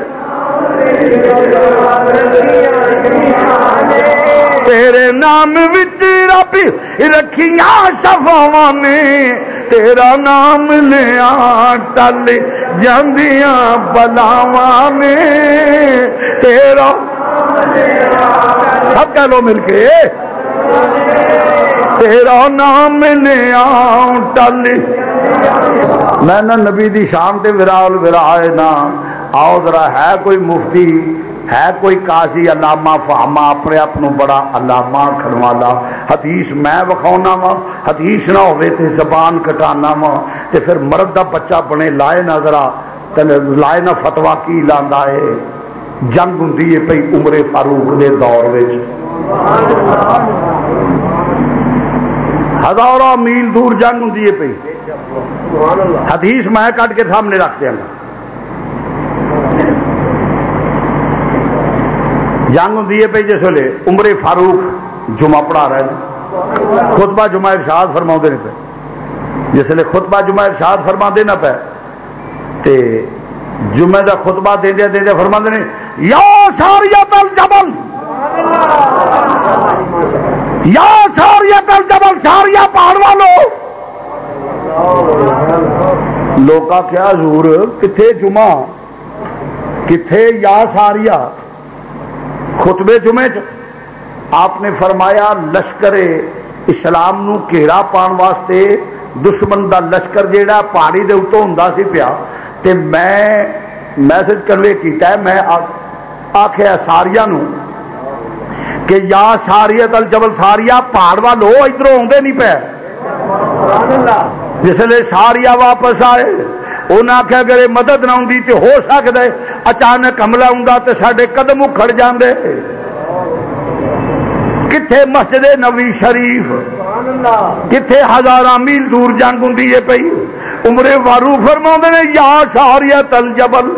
تیرے نام وچ رب رکھیاں شفا نے، تیرا نام لیا ٹل جاندیاں بلاواں نے۔ تیرا سب کہہ لو مل کے۔ تیرا نام لیا ٹل۔ میں نہ نبی دی شام تے وراول ورائے نہ آؤ ذرا ہے کوئی مفتی ہے کوئی قاضی علامہ فہما اپنے آپ بڑا علامہ کھڑوالا۔ حدیث میں وکھاؤنا وا، حدیث نہ ہوئے تے زبان کٹانا وا، تے پھر مرد دا بچہ بنے لائے نہ ذرا لائے نہ فتوا کی لانا ہے۔ جنگ ہوں پی عمر فاروق دے دور ہزاروں میل دور جنگ ہوں پی حدیث میں کٹ کے سامنے رکھ دیا گا۔ جنگ ہوں پی جس ویلے عمر فاروق جمعہ پڑھا رہے ہیں جی۔ خطبہ جمعہ ارشاد فرما پہ جس ویلے خطبہ جمعہ ارشاد فرما دینا پہ تے جمعے کا خطبہ دے دیا دے دیا فرما نے، یا ساریا تل جبل یا ساریا تل جبل ساریا پہاڑ والو۔ لوگ کیا زور کتنے جمعہ؟ کتنے یا ساریا خطبے جمعے چ آپ نے فرمایا، لشکر اسلام نو گھیرا پان واسطے دشمن دا لشکر جیڑا پہاڑی دے اتوں ہوں سی پیا۔ تے میں میسج کنوے کیتا ہے، میں آخیا ساریا نو کہ یا ساریا تل جبل ساریا پہاڑ والو ادھر آدھے نہیں پے۔ جسے ساریا واپس آئے۔ انہیں آخیا اگر مدد نہ آتی تو ہو سکتا ہے، اچانک حملہ ہوں تو سارے قدم اکھڑ جاندے۔ کتنے مسجد نبی شریف کتنے ہزار میل دور جنگ ہوں پی عمرے وارو فرما نے، یا ساریا تل جبل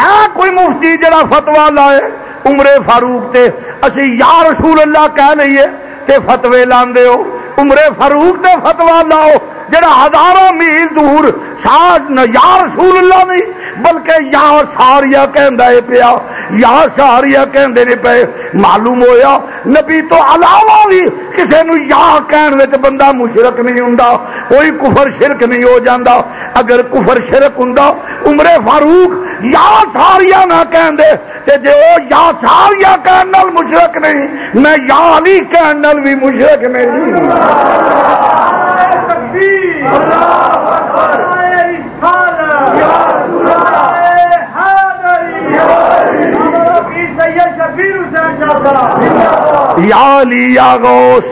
ہے کوئی مفتی جڑا فتوا لائے عمرے فاروق تے؟ اسی یا رسول اللہ کہہ لئیے تے فتوے لاندے ہو۔ عمرے فاروق تے فتوا لاؤ۔ جڑا ہزاروں میل دور ساٹھ یا رسول اللہ نہیں، بلکہ یا ساریا کہ پیا، یا ساریا کہ پے، معلوم ہویا، نبی تو علاوہ بھی کسی نو یا کہنے بندہ مشرک نہیں ہوں کوئی کفر شرک نہیں ہو جاتا اگر کفر شرک ہوں عمر فاروق یا ساریا نہ کہن دے، تے جے او یا ساریا کہنے مشرک نہیں، میں یا علی کہنے بھی مشرک نہیں۔ یا علی لیا گوش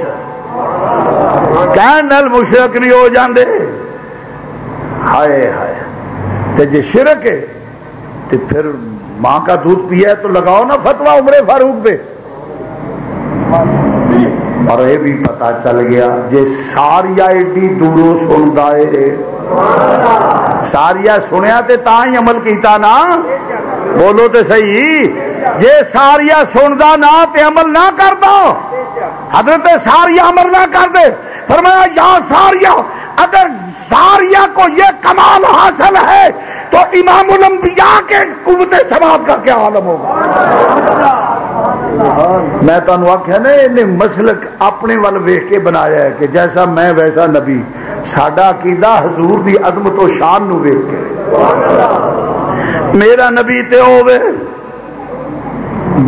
کینل مشرق نہیں ہو جاندے. ہائے ہائے. تے جے شرک ہے تو پھر ماں کا دودھ پیا ہے تو لگاؤ نا فتوا عمرے فاروق پہ اور یہ بھی پتا چل گیا جی ساریا ایڈی دوروں سنتا ہے ساریا سنیا تے تا ہی عمل کیتا نا؟ بولو تے صحیح۔ جے ساریا سنتا نہ تے عمل نہ کرتا حضرت ساریا عمل نہ کر دے۔ فرمایا، یا ساریا اگر ساریا کو یہ کمال حاصل ہے، تو امام الانبیاء کے قوت سماعت کا کیا عالم ہوگا؟ میں تمہیں آخیا نا، انہیں مسلک اپنے ول ویخ کے بنایا ہے کہ جیسا میں ویسا نبی۔ سڈا عقیدہ حضور دی عظمت و شان نو ویخ کے۔ میرا نبی تے ہوے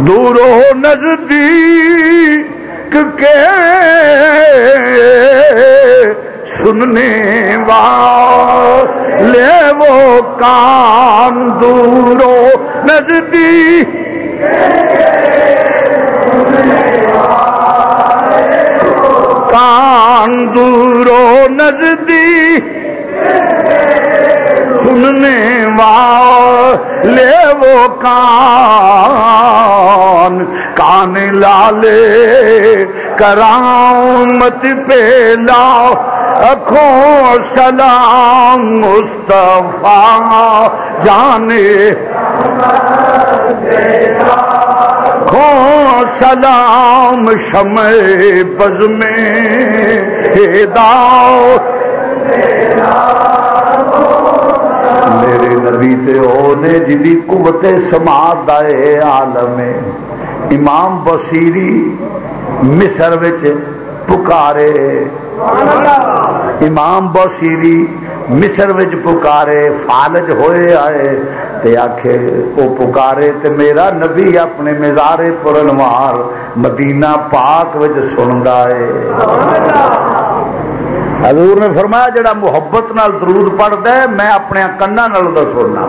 دورو نزدیک کے سننے والے وہ کان دورو نزدیک کان دورو نزدیک سننے والے وہ کان کان لالے کرامت پہ لاؤ اکھو سلام مصطفیٰ جانے۔ لاکھوں سلام شمع بز میں میرے نبی تے او نے جدی قوت سماعت آئے عالم امام بصیری مصر وچ پکارے۔ امام بصیری مصر وچ پکارے، فالج ہوئے آئے تے آکھے، او پکارے تے میرا نبی اپنے مزارے پرنوار مدینہ پاک وچ سندا ہے۔ حضور نے فرمایا، جڑا محبت نال درود پڑھتا ہے، میں اپنے کنا نال دا سننا۔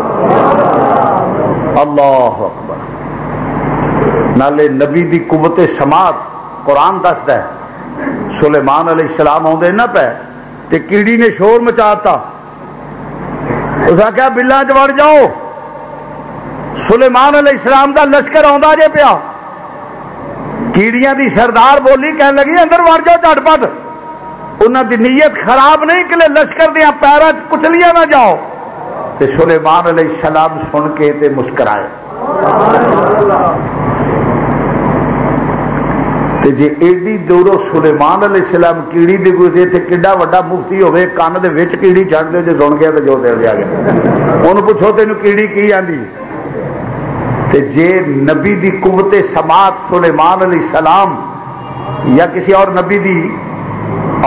اللہ اکبر۔ نالے نبی دی قوت سماعت قرآن دستا ہے۔ سلیمان علیہ السلام آدھے نہ پہ تے کیڑی نے شور مچاتا۔ اس آخیا بلان چڑ جاؤ۔ سلیمان علیہ السلام دا لشکر آ جے پیا۔ کیڑیاں دی سردار بولی کہنے لگی، اندر وڑ جاؤ چٹ پٹ۔ انہوں دی نیت خراب نہیں کہ لشکر دیا پیروں کچلیا نہ جاؤ۔ تے سلیمان علیہ السلام سن کے تے مسکرائے۔ تے جے ایڈی دورو سلیمان علیہ السلام کیڑی دی گزرے تے کڈا وڈا مفتی ہوے کان دے وچ کیڑی چڑھ دے، جے سن گیا تے جو دے دیا گیا انہوں پوچھو تینوں کیڑی کی آندی؟ تے جے نبی دی قوت سماعت سلیمان علیہ السلام یا کسی اور نبی دی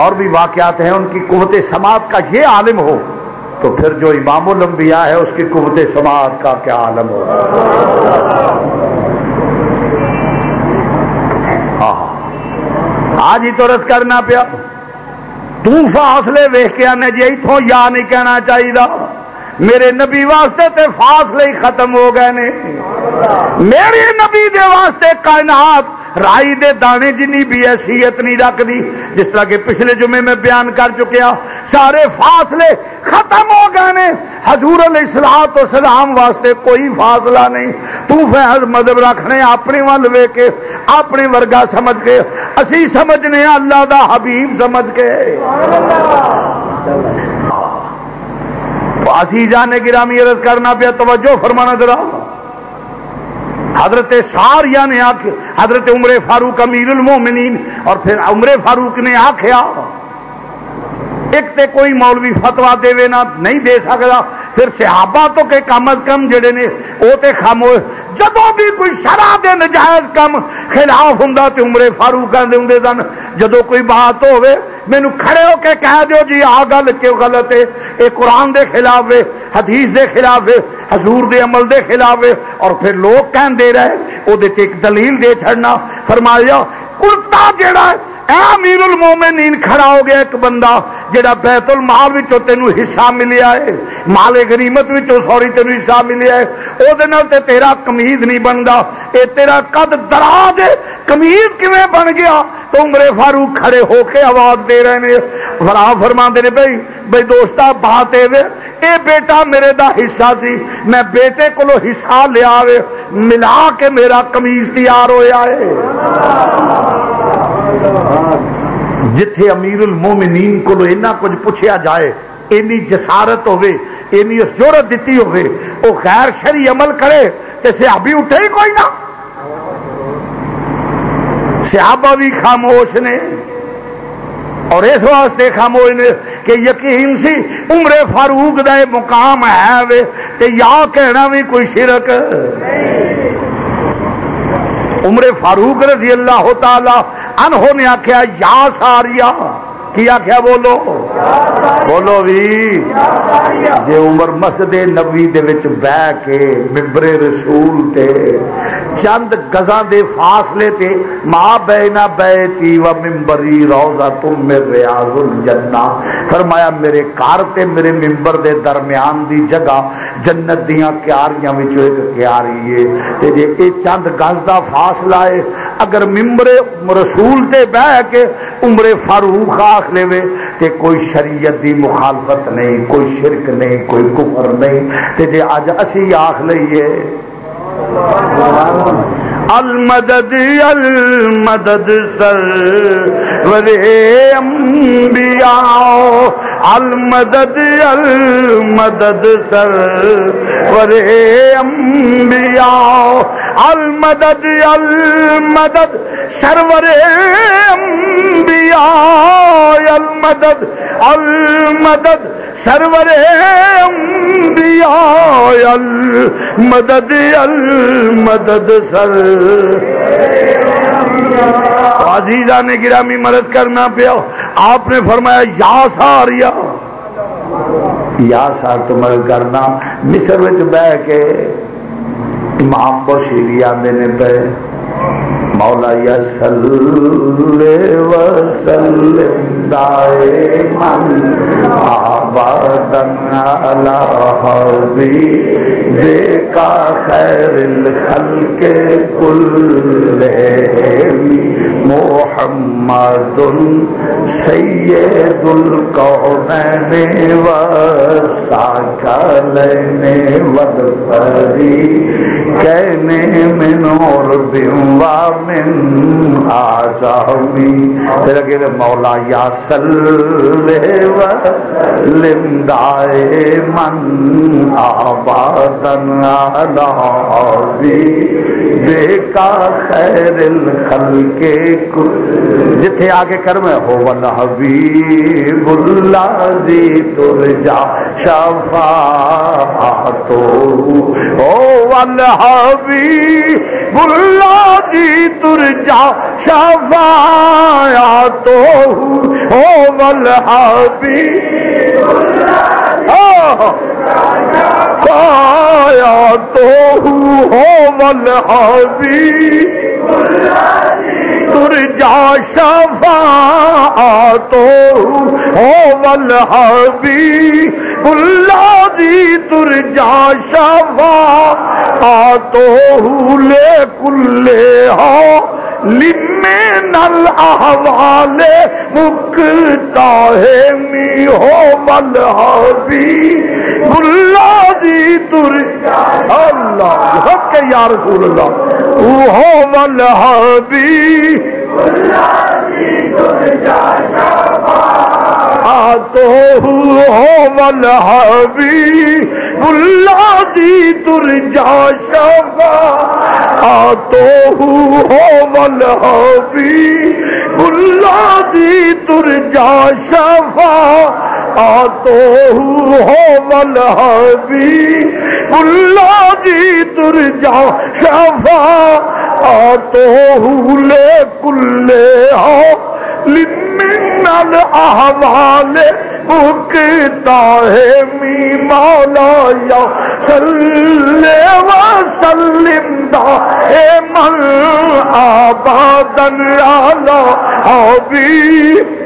اور بھی واقعات ہیں، ان کی قوت سماعت کا یہ عالم ہو، تو پھر جو امام الانبیاء ہے، اس کی قوت سماعت کا کیا عالم ہو؟ آج ہی تو رس کرنا پیا۔ تو فاصلے ویخ کے آنے جی اتوں یا نہیں کہنا چاہیے میرے نبی واسطے تے فاصلے ہی ختم ہو گئے نے۔ میرے نبی دے واسطے کائنات رائی دے دانے جنی بھی حیثیت نہیں رکھتی جس طرح کہ پچھلے جمعے میں بیان کر چکیا ہاں، سارے فاصلے ختم ہو گئے نے۔ حضور علیہ السلام تو سلام واسطے کوئی فاصلہ نہیں۔ تو فیض مذہب رکھنے، اپنے ول وے کے اپنے ورگا سمجھ کے۔ اسی سمجھنے اللہ دا حبیب سمجھ کے۔ اسی جانے گرامی عرض کرنا پیا، توجہ فرمانا ذرا۔ حضرت ساریا نے آخ حضرت عمر فاروق امیر المومنین اور پھر عمر فاروق نے آخیا ایک تے کوئی مولوی فتوا دے نہ نہیں دے سکتا۔ پھر صحابہ تو کہ کم از کم جڑے نے وہ تے خاموش جدو بھی کوئی شرح دے نجائز کم خلاف ہوں تو عمرے فاروق آدھے ہوں سن۔ جدو کوئی بات ہوے مینو کھڑے ہو کے کہہ دیو جی آ گل کیوں غلط ہے؟ یہ قرآن دے خلاف ہے، حدیث دے خلاف ہے، حضور دے عمل دے خلاف ہے، اور پھر لوگ کہن دے رہے وہ ایک دلیل دے چھڑنا۔ فرمایا کرتا جڑا ہے اے امیر المومنین کھڑا ہو گیا ایک بندہ جڑا بیت المال وچوں تینوں حصہ ملیا ہے۔ مال غنیمت وچوں، سوری، تینوں حصہ ملیا ہے۔ او دے نال تے تیرا قمیض نہیں بندا۔ اے تیرا قد دراز ہے قمیض کیویں بن گیا؟ تو عمر فاروق کھڑے ہو کے آواز دے رہے نے۔ فرا فرماندے نے، بھائی بھائی دوستا، بات اے اے بیٹا میرے دا حصہ سی۔ میں بیٹے کولو حصہ لیا وے۔ ملا کے میرا قمیض تیار ہویا ہے۔ جتھے امیر المومنین کو اینا کچھ پوچھا جائے، اینی جسارت ہوے اینی اس جورت دیتی ہوے وہ غیر شری عمل کرے تو سیابی اٹھے ہی کوئی نہ۔ سیابا بھی خاموش نے۔ اور اس واسطے خاموش نے کہ یقین سی عمر فاروق دا مقام ہے وے، تے یا کہنا بھی کوئی شرک۔ عمر فاروق رضی اللہ تعالی انہوں نے آخیا یا ساریا کی آخیا بولو؟ بولو بھی۔ جی عمر مسجد نبی دے بہ کے ممبر رسول تے، چند گزاں دے فاصلے تے ماں بے نہ تی و ممبری روزہ تم میں ریاض الجنہ۔ فرمایا، میرے کار تے میرے ممبر دے درمیان دی جگہ جنت دیاں کیاریاں وچوں ایک کیاری ہے۔ تے جے اے چند گز دا فاصلہ ہے، اگر ممبر رسول تے بہ کے عمر فاروق رکھ لے کہ کوئی شریعت دی مخالفت نہیں، کوئی شرک نہیں، کوئی کفر نہیں، تے جے اج اسی آخ لئیے۔ المدد المدد سر ورے انبیاء المدد المدد سر ورے انبیاء المدد المدد سرور انبیاء المدد المدد سرور انبیاء المدد المدد سر عزیزہ نے گرامی مدد کرنا پیا۔ آپ نے فرمایا، یا ساریا۔ یا سار تو مدد کرنا۔ مصر بہ کے امام بشیری آدھے نے پہ مولا یسل وسلم دائما آبادن على حبيبك خير الخلق محمد سید القونین والساکلین والفری کہنے من عرب ومن آجامی پھر اگر مولا یا صلی وسلم دائمن آبادن علی بے کا خیر الخلق جتھے آگے کر میں ہو حبیب اللہ زی ترجا شفاعتو۔ ہو حبیب اللہ جی ترجا شفاعتو ہاں۔ ہو پایا تو ہو حبیب ترجا شفا تو ہو ول حبی اللہ دی ترجا شفا آ تو لے کلے ہو۔ لمے نل احوال مکتا ہے می ہو ول حبی اللہ دی اللہ، حق کے یا رسول اللہ۔ ہو ول تو ہو ول حبی۔ اللہ دی ترجا شفا آ تو ہو ول حبی۔ اللہ دی ترجا شفا تو ہو ول حبی اللہ جی دی ترجا شفا۔ آ تو لے کلے ہو، لمن الاحوال مکتا ہے می مولا یا صلی وسلم، دا اے من آبادن علا حبیب۔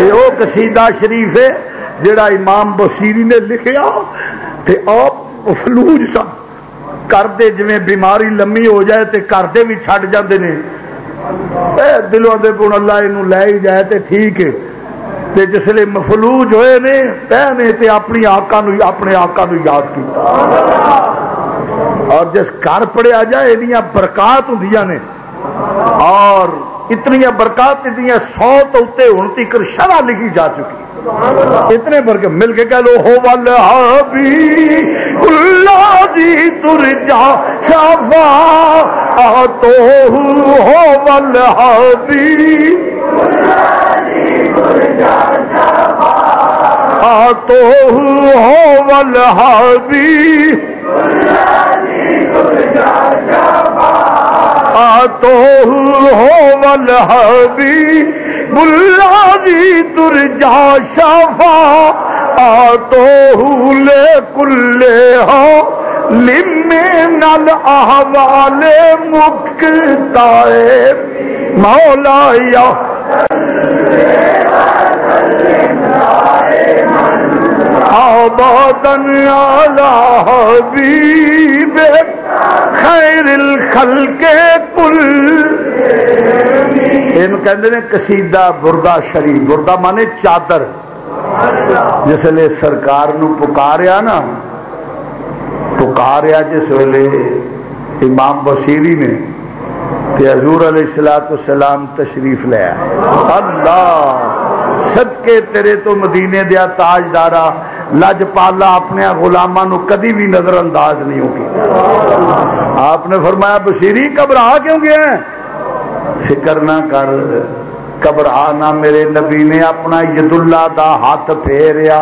یہ وہ قصیدہ شریف ہے جڑا امام بصیری نے لکھیا تے آپ فلوج سن۔ کرتے جی بیماری لمبی ہو جائے تو کرتے بھی چھڈ جاتے ہیں دلوں دے پون اللہ یہ لے ہی جائے تو ٹھیک ہے۔ تے جس جسے مفلوج ہوئے نے پہ نے تے اپنی آقا نو اپنے آقا نو یاد کیتا۔ اور جس گھر پڑیا جائے یہ برکات ہوں نے۔ اور اتنی برکات اتنی سو تو اتنے ہوں تک شرح لکھی جا چکی۔ اتنے بر کے مل کے کہہ لو، ہو اللہ جی تر جا شفا آ تو ہو ول آ تو ہو ول ہبی تو ہو ول بلا دی ترجا شفا آ تو لے کلے ہو لمے نل احوال مکتا مولا یا آبادن آلہ حبیب، خیر الخلق کل۔ کہ کسیدہ بردا شریف، بردا مانے چادر۔ جس ویلے سرکار نو پکاریا نا، پکاریا جس ویلے امام بشیری نے، تے حضور علیہ السلاۃ السلام تشریف لیا اللہ، صدقے تیرے تو مدینے دیا تاجدارا لج پالا اپنے غلاموں کدی بھی نظر انداز نہیں ہوگی۔ آپ نے فرمایا، بشیری گھبرا کیوں گیا فکر نہ کر گھبرا نہ میرے نبی نے اپنا ید اللہ دا ہاتھ پھیریا۔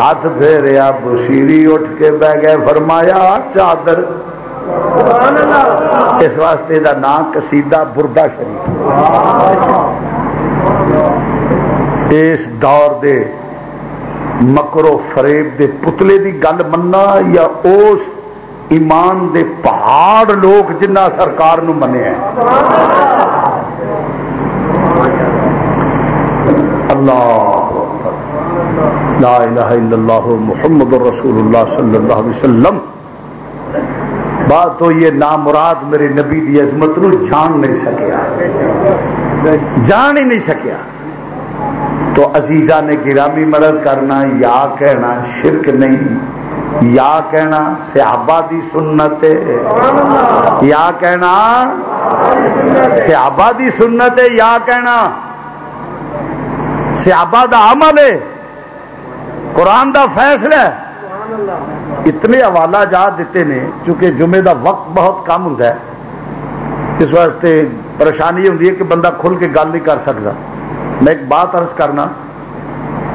ہاتھ پھیریا، بشیری اٹھ کے بہ گئے۔ فرمایا، چادر۔ اس واسطے دا نام کسیدہ بردا شریف۔ اس دور دے مکرو فریب دے پتلے دی گل مننا یا اس ایمان دے پہاڑ لوگ جنہ سرکار نو منے ہیں؟ اللہ لا الہ الا اللہ محمد رسول اللہ صلی اللہ علیہ وسلم۔ بات تو یہ نامراد میرے نبی دی عظمت نو جان نہیں سکیا۔ جان ہی نہیں سکیا۔ تو عزیزہ نے گرامی مدد کرنا، یا کہنا شرک نہیں، یا کہنا صحابہ دی سنت یا کہنا صحابہ دی سنت یا کہنا صحابہ دا عمل ہے، قرآن دا فیصلہ اتنے حوالہ جات دیتے ہیں چونکہ جمعے دا وقت بہت کم ہوں اس واسطے پریشانی ہوں کہ بندہ کھل کے گل نہیں کر سکتا۔ میں ایک بات عرض کرنا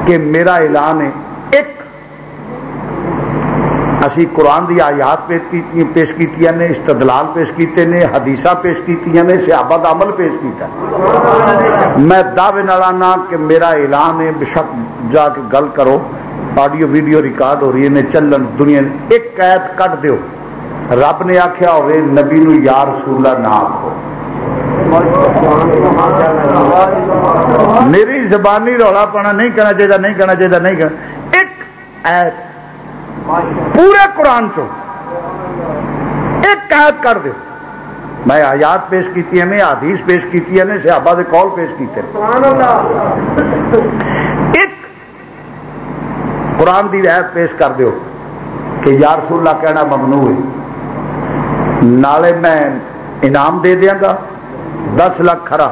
کہ میرا اعلان ہے، ایک اسی قرآن دی آیات پیش کی نے، استدلال پیش کیتے نے حدیث پیش کی نے، صحابہ عمل پیش کیتا میں دعوے نالانا کہ میرا اعلان ہے بشک جا کے گل کرو۔ آڈیو ویڈیو ریکارڈ ہو رہی ہے چلن دنیا ایک قید کٹ دیو۔ رب نے آخیا ہوئے، نبی نو یا رسول اللہ نہ آخو میری زبانی رولا پانا نہیں کرنا چاہیے، نہیں کرنا چاہیے، نہیں کرنا ایک ایت۔ پورے قرآن چو ایک قید کر دو۔ میں آیات پیش کی نے حدیث پیش کی نے صحابہ دے کال پیش کیتے ایک قرآن دی رعایت پیش کر دیو کہ یا رسول اللہ کہنا ممنوع ہے۔ نالے میں انعام دے دیا گا۔ دس لاکھ کھرا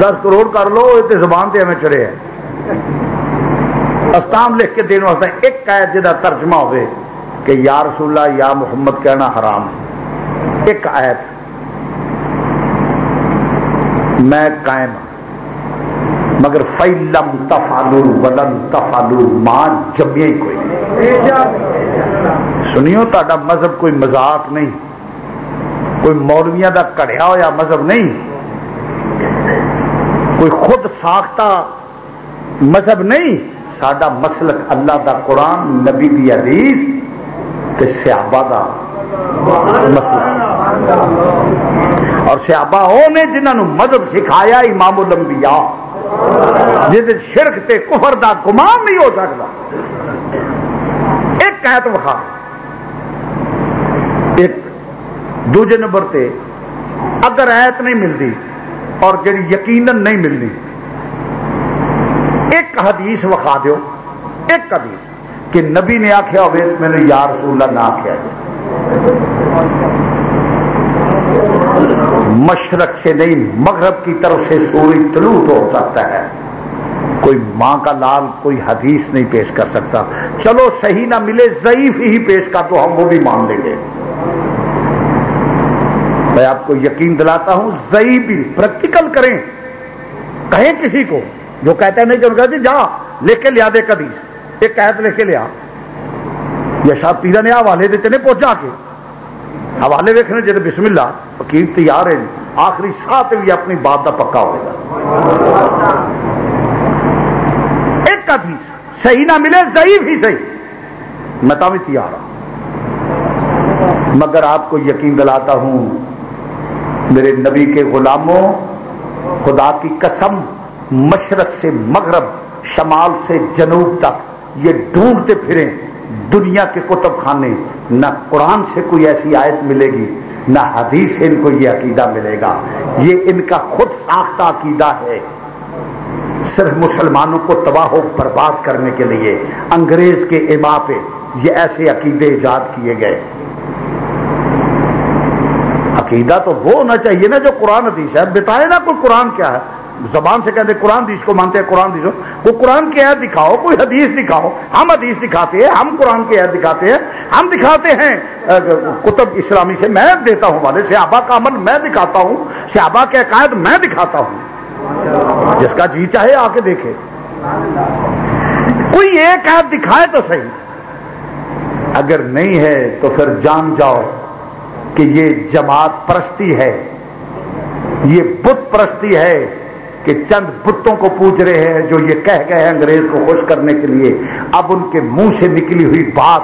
دس کروڑ کر لو یہ زبان سے ہمیں چڑے ہیں استام لکھ کے دین واسطے ایک قید جا ترجمہ ہوئے کہ یا رسول اللہ یا محمد کہنا حرام۔ ہے ایک آیت میں قائم مگر فیلم تفالو ولن تفالو ماں جمیا ہی کوئی نہیں سنیو تا مذہب کوئی مذاق نہیں۔ کوئی مولویا کا کڑیا ہوا مذہب نہیں، کوئی خود ساختہ مذہب نہیں۔ سڈا مسلک اللہ دا قرآن، نبی دی حدیث تے سیابا دا مسلک اور سیابا وہ نے جنہوں مذہب سکھایا امام الانبیاء، جس شرک تے کفر دا گمان نہیں ہو سکتا۔ ایک قید وقا ایک دوجے نمبر تے، اگر ایت نہیں ملتی اور جی یقیناً نہیں ملتی ایک حدیث وکھا دو ایک حدیث کہ نبی نے آخیا ہوئے میرے یار رسول اللہ نہ آخیا مشرق سے نہیں، مغرب کی طرف سے سوری طلوع ہو سکتا ہے۔ کوئی ماں کا لال، کوئی حدیث نہیں پیش کر سکتا۔ چلو صحیح نہ ملے، ضعیف ہی پیش کر تو ہم وہ بھی مان لیں گے۔ میں آپ کو یقین دلاتا ہوں ضعیف بھی پریکٹیکل کریں۔ کہیں کسی کو، جو کہتے ہیں نہیں جو کہتے جا، لکھ کے لیا دے کدی ایک قید لکھ کے لیا۔ یا شاید پیزا نے حوالے دیتے نے پہنچا کے۔ حوالے ویکنے جی بسم اللہ فقیر تیار ہے آخری ساتھ بھی اپنی بات کا پکا ہوگا ایک حدیث صحیح نہ ملے ضعیف ہی صحیح۔ میں تو بھی تیار ہوں۔ مگر آپ کو یقین دلاتا ہوں میرے نبی کے غلاموں، خدا کی قسم، مشرق سے مغرب، شمال سے جنوب تک، یہ ڈھونڈتے پھریں، دنیا کے کتب خانے، نہ قرآن سے کوئی ایسی آیت ملے گی، نہ حدیث سے ان کو یہ عقیدہ ملے گا۔ یہ ان کا خود ساختہ عقیدہ ہے۔ صرف مسلمانوں کو تباہ و برباد کرنے کے لیے، انگریز کے اما پہ یہ ایسے عقیدے ایجاد کیے گئے۔ عقیدہ تو وہ ہونا چاہیے نا جو قرآن حدیث ہے۔ بتائے نا کوئی قرآن کیا ہے۔ زبان سے کہتے قرآن دیش کو مانتے ہیں، قرآن دیش وہ قرآن کی عید دکھاؤ، کوئی حدیث دکھاؤ۔ ہم حدیث دکھاتے ہیں، ہم قرآن کی عید دکھاتے ہیں۔ ہم دکھاتے ہیں۔ کتب اسلامی سے میں دیتا ہوں، والے صحابہ کا عمل میں دکھاتا ہوں۔ صحابہ کے عقائد میں دکھاتا ہوں۔ جس کا جی چاہے آ کے دیکھے۔ کوئی ایک عید دکھائے تو صحیح۔ اگر نہیں ہے تو پھر جان جاؤ۔ کہ یہ جماعت پرستی ہے۔ یہ بت پرستی ہے کہ چند بتوں کو پوچھ رہے ہیں جو یہ کہہ گئے ہیں انگریز کو خوش کرنے کے لیے۔ اب ان کے منہ سے نکلی ہوئی بات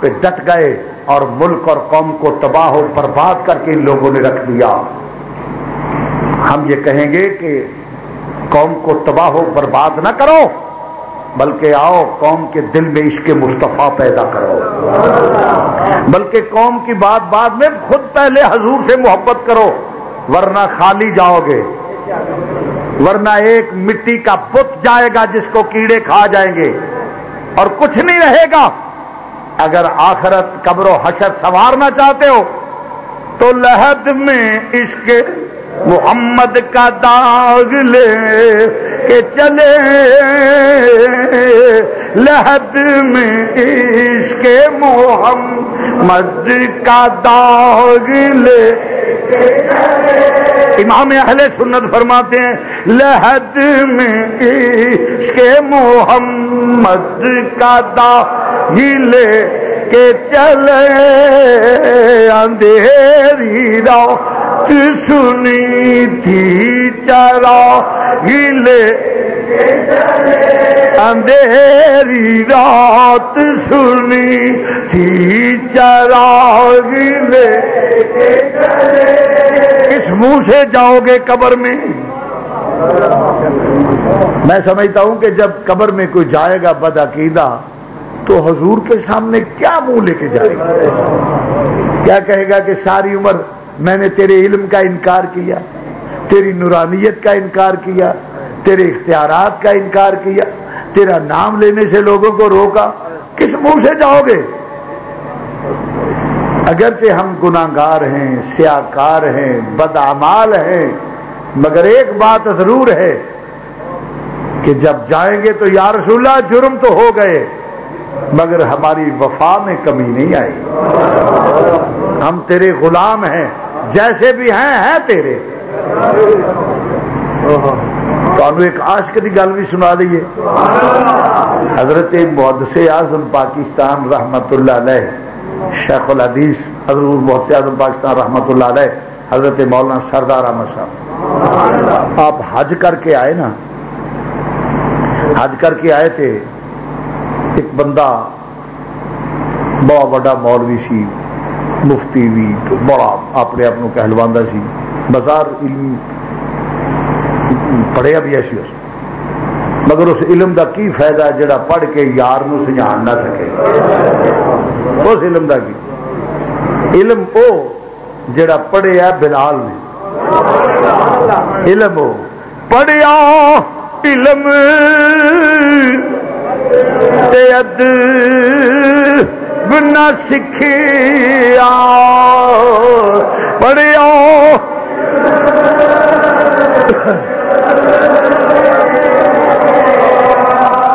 پہ ڈٹ گئے اور ملک اور قوم کو تباہ و برباد کر کے ان لوگوں نے رکھ دیا۔ ہم یہ کہیں گے کہ قوم کو تباہ و برباد نہ کرو۔ بلکہ آؤ قوم کے دل میں عشق مصطفیٰ پیدا کرو۔ بلکہ قوم کی بات بعد میں خود پہلے حضور سے محبت کرو، ورنہ خالی جاؤ گے۔ ورنہ ایک مٹی کا بت جائے گا جس کو کیڑے کھا جائیں گے۔ اور کچھ نہیں رہے گا۔ اگر آخرت قبر و حشر سنوارنا چاہتے ہو، تو لہد میں عشق محمد کا داغ لے کے چلے۔ لہد میں عشق محمد کا داغ لے امام اہل سنت فرماتے ہیں، لہد میں عشق محمد کا دا ہی لے کے چلے۔ اندھیری رات سنی تھی چرا گلے اندھیری رات سنی تھی چرا گلے کس منہ سے جاؤ گے قبر میں میں سمجھتا ہوں کہ جب قبر میں کوئی جائے گا بد عقیدہ تو حضور کے سامنے کیا منہ لے کے جائے گا کیا کہے گا کہ ساری عمر میں نے تیرے علم کا انکار کیا، تیری نورانیت کا انکار کیا، تیرے اختیارات کا انکار کیا، تیرا نام لینے سے لوگوں کو روکا، کس منہ سے جاؤ گے؟ اگرچہ ہم گناگار ہیں سیاکار ہیں بدعمال ہیں، مگر ایک بات ضرور ہے کہ جب جائیں گے تو یا رسول اللہ جرم تو ہو گئے، مگر ہماری وفا میں کمی نہیں آئی ہم تیرے غلام ہیں۔ جیسے بھی ہیں ہیں تیرے۔ تو ایک عاشق کی گل بھی سنا دیے حضرت محدث اعظم پاکستان رحمت اللہ علیہ، شیخ الحدیث، حضرت محدث اعظم پاکستان رحمت اللہ علیہ، حضرت مولانا سردار احمد صاحب۔ آپ حج کر کے آئے نا؟ حج کر کے آئے تھے۔ ایک بندہ، بہت بڑا مولوی سی۔ مفتی بھی تو بڑا اپنے آپ کو کہلوا سی۔ بازار علم پڑھیا بھی ایسی اس۔ مگر اس علم دا کی فائدہ ہے جڑا پڑھ کے یار نو سجان نہ سکے؟ اس علم دا کی؟ علم او جڑا پڑھیا بلال نے۔ علم او۔ پڑھیا علم۔ اد بنا سکھیا۔ پڑھیا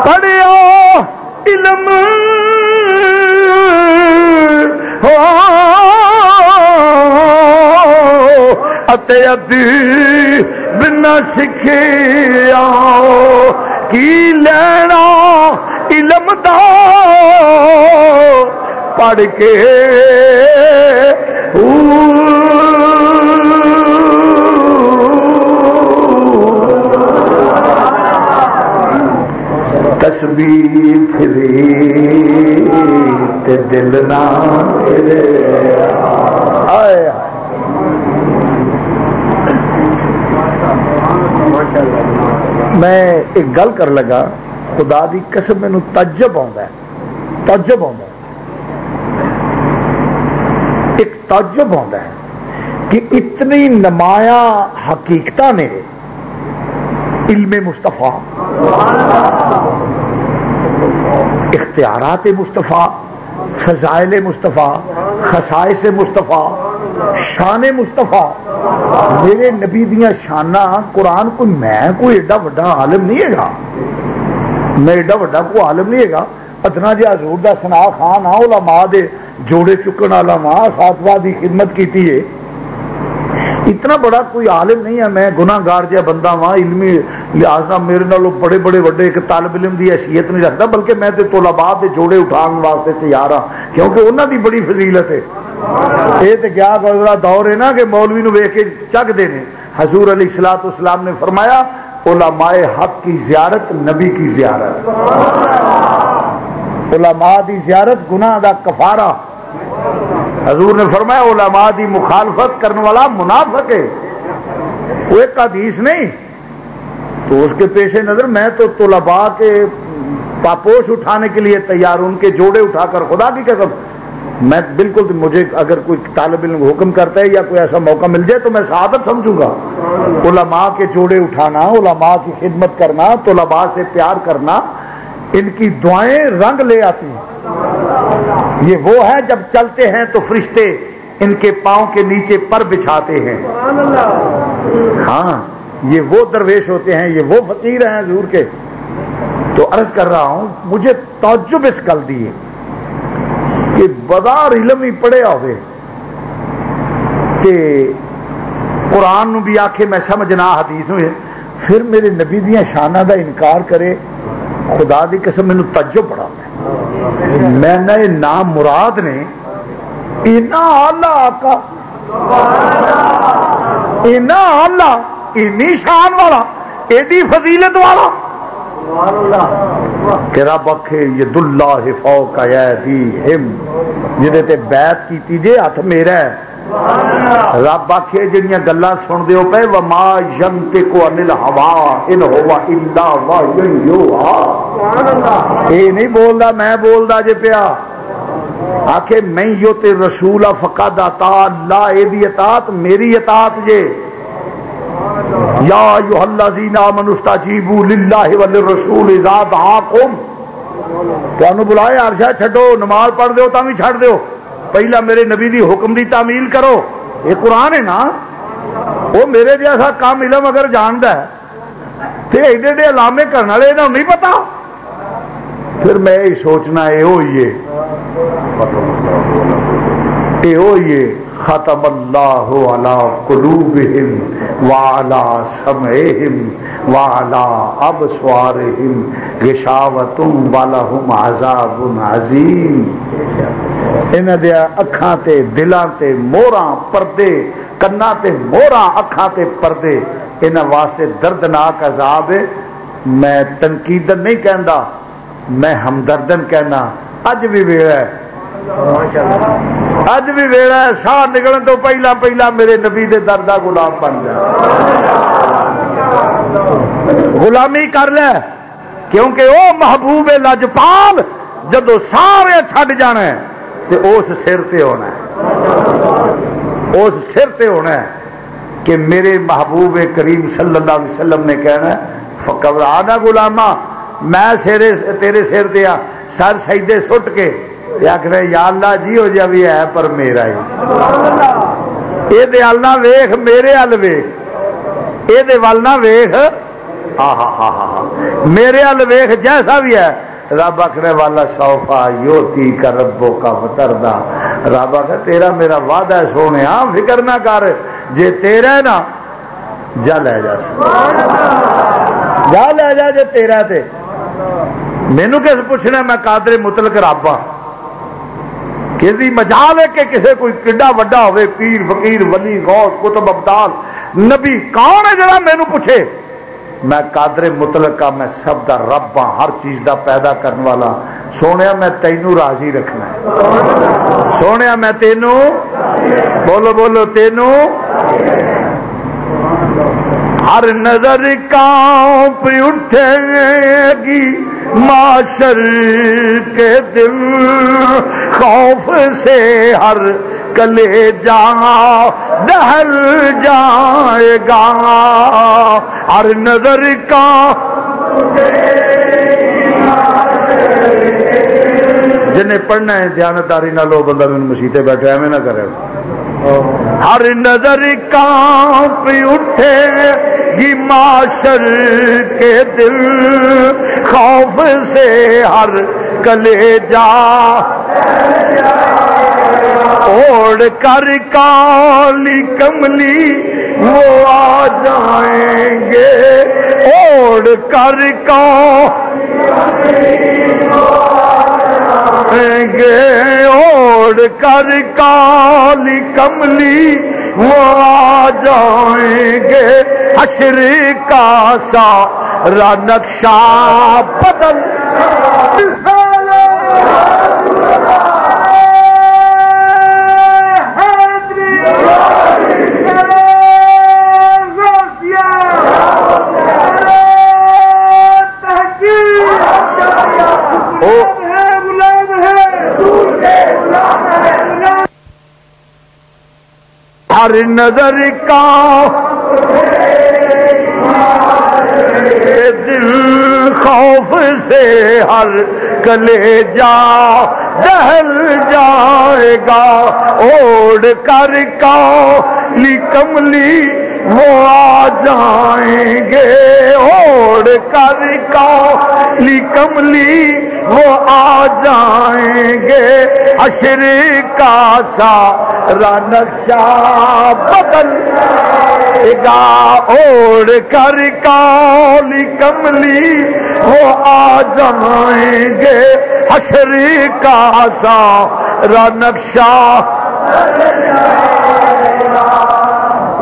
پڑھیا علم۔ ادی بنا سکھیا۔ کی لینا علم دا؟ پڑھ کے تسبیح تے دل نہ میں ایک گل کر لگا، خدا دی قسم مینو تجب آ تجب آ ایک تجب آ کہ اتنی نمایاں حقیقت نے علم مستفا اختیارات مستفا فضائل مستفا خسائے مستفا شان مستفا میرے نبی دیا شانہ قرآن کوئی میں کوئی ایڈا وڈا عالم نہیں ہے گا میں ایڈا وڈا کوئی عالم نہیں ہے گا اتنا حضور دا سنا خان آ علماء دے جوڑے چکن والا ماں ساتوا دی خدمت کیتی ہے۔ اتنا بڑا کوئی عالم نہیں ہے، میں گناگار جہا بندہ وا علمی لہٰذا میرے نال بڑے بڑے وڈے ایک طالب علم کی حیثیت نہیں رکھتا، بلکہ میں تو طلباء دے جوڑے اٹھان واسطے تیار ہاں کیونکہ انہوں دی بڑی فضیلت ہے۔ یہ تو کیا گزرا دور ہے نا کہ مولوی نو ویخ کے چکتے ہیں حضور علی سلاط اسلام نے فرمایا، علماء حق کی زیارت، نبی کی زیارت۔ علماء دی زیارت، گناہ دا کفارہ۔ حضور نے فرمایا، علماء دی مخالفت کرنے والا منافق ہے۔ وہ ایک حدیث نہیں۔ تو اس کے پیش نظر میں تو طلباء کے پاپوش اٹھانے کے لیے تیار ان کے جوڑے اٹھا کر خدا کی قسم۔ میں بالکل، مجھے اگر کوئی طالب علم حکم کرتا ہے یا کوئی ایسا موقع مل جائے تو میں سعادت سمجھوں گا۔ علماء کے جوڑے اٹھانا، علماء کی خدمت کرنا، طلباء سے پیار کرنا ان کی دعائیں رنگ لے آتی ہیں۔ یہ وہ ہے جب چلتے ہیں تو فرشتے ان کے پاؤں کے نیچے پر بچھاتے ہیں۔ ہاں یہ وہ درویش ہوتے ہیں، یہ وہ فقیر ہیں حضور کے۔ تو عرض کر رہا ہوں، مجھے توجب اس گل دی کہ بدار علم ہی پڑھیا ہوئے تے قرآن نو بھی آخے میں سمجھنا، حدیث ہوئے پھر میرے نبی دیا شانہ دا انکار کرے خدا دی قسم مینو تجب پڑا میں میں نے نام مراد نے، اینا آلہ آقا اینا آلہ اینی شان والا ایڈی فضیلت والا۔ کہ رب اکھے ید اللہ فوق ایدیہم جدے تے بیعت کیتی جے ہاتھ میرا ہے۔ رب آخے جہاں گلا سنتے ہو پے وما ینتے کو انل ہوا ان ہوا الا یہ نہیں بولتا میں بولتا جے پیا۔ آخے میں یو تے رسول فقد اتا اللہ یہ اطاعت میری اطاعت جے۔ یا یو اللہ زینا منستا جیبو للہ والرسول اذا دعاکم۔ تمہیں بلائے ارشا چھڈو نماز پڑھ دیو تم بھی چھڈ دیو۔ پہلا میرے نبی دی حکم دی تعمیل کرو۔ یہ قرآن ہے نا۔ وہ میرے جیسا کام علم اگر جاند ہے تو ایڈے ایڈے علامے کرنے والے نہیں پتا۔ پھر میں یہ سوچنا یہ ہوئیے یہ ہوئی ختم اللہ علی قلوبہم وعلا سمعہم وعلا ابصارہم غشاوتم ولہم عذاب عظیم۔ انہاں دے اکھاں تے دلاں تے موراں پردے، کنا تے موراں اکھاں تے پردے۔ انہاں واسطے دردناک عذاب ہے۔ میں تنقیدن نہیں کہندا، میں ہمدردن کہنا اج بھی ویڑا ہے اج بھی ویڑا ہے ساہ نکلن تو پہلا پہلا میرے نبی دے دردا غلام بن جائے غلامی کر لے کیونکہ وہ محبوب لجپال جدو سارے چھڈ جانا ہے تے اس سر تے ہونا ہے اس سر تے ہونا ہے کہ میرے محبوب کریم صلی اللہ علیہ وسلم نے کہنا ہے آنا گلاما میں سیرے تیرے سر دیا سر سیدے سٹ کے آخر یا اللہ جی ہو جا بھی ہے پر میرا ہی۔ یہ دل نہ ویخ میرے ول ویخ یہ ول نہ ویخ ہاں ہاں ہاں ہاں میرے ول ویخ جیسا بھی ہے۔ رب آخر والا سوفا یوتی کا ربو کا بتردا رب آخر تیرا میرا وعدہ ہے سونے ہاں فکر نہ کر۔ جے تیرا ہے نا، جا لے جا۔ جا لے جا جے تیرا تے۔ مینو کس پوچھنا میں قادر مطلق رب ہاں۔ کہ مجال ہے کہ کسی کوئی کڈا وڈا ہوئے، پیر، فقیر، ولی، غوث کتب ابدال۔ نبی کون ہے جڑا مینو پوچھے؟ میں قادر مطلق ہاں، میں سب دا رب ہاں ہر چیز دا پیدا کرنے والا۔ سونے میں تینوں راضی رکھنا ہے۔ سونے میں تینوں؟ بولو بولو، تینوں؟ ہر نظر کانپ اٹھے گی۔ معاشر کے دل خوف سے ہر کلے جا دہل جائے گا۔ ہر نظر کا جنہیں پڑھنا ہے دیانتداری نہ لو، بندہ میں مسیطے بیٹھے، ایویں نہ کرے۔ ہر نظر کانپ اٹھے گی معاشر کے دل، خوف سے ہر کلے جا اوڑ کر کالی کملی وہ آ جائیں گے۔ اوڑ کر گے اوڑ کر کالی کملی وہ آ جائیں گے حشر کا سا نقشہ بدل ہر نظر کا دل خوف سے ہر کلے جا دہل جائے گا اوڑ کر کا کملی وہ آ جائیں گے۔ اوڑ کر کا کملی وہ آ جائیں گے اشر کا سا نقشہ بدل اوڑ کر کالی کملی وہ آ جائیں گے حشری کا سا نقشہ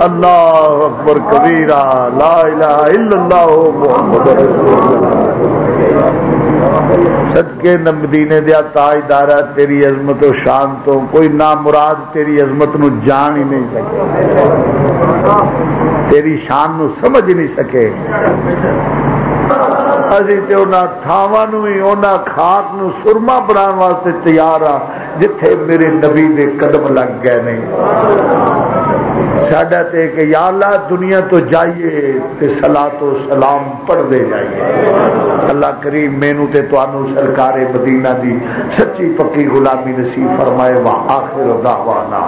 اللہ اکبر کبیرہ، لا الہ الا اللہ محمد رسول اللہ۔ صدقے نمدینے دیا تاج دارا تیری عظمت و شان تو کوئی نام مراد تیری عظمت نو جان ہی نہیں سکے۔ تیری شان نو سمجھ نہیں سکے۔ اسی تے انہاں تھاواں نو ہی، انہاں خاک نو سرما بنان واسطے تیار ہاں جتھے میرے نبی دے قدم لگ گئے نہیں۔ ساڈا تے کہ یا اللہ دنیا تو جائیے تے سلا تو سلام پڑھ دے جائیے۔ اللہ کریم مینو تے تو سرکار مدینہ دی سچی پکی غلامی نصیب فرمائے وا آخر دعوانا۔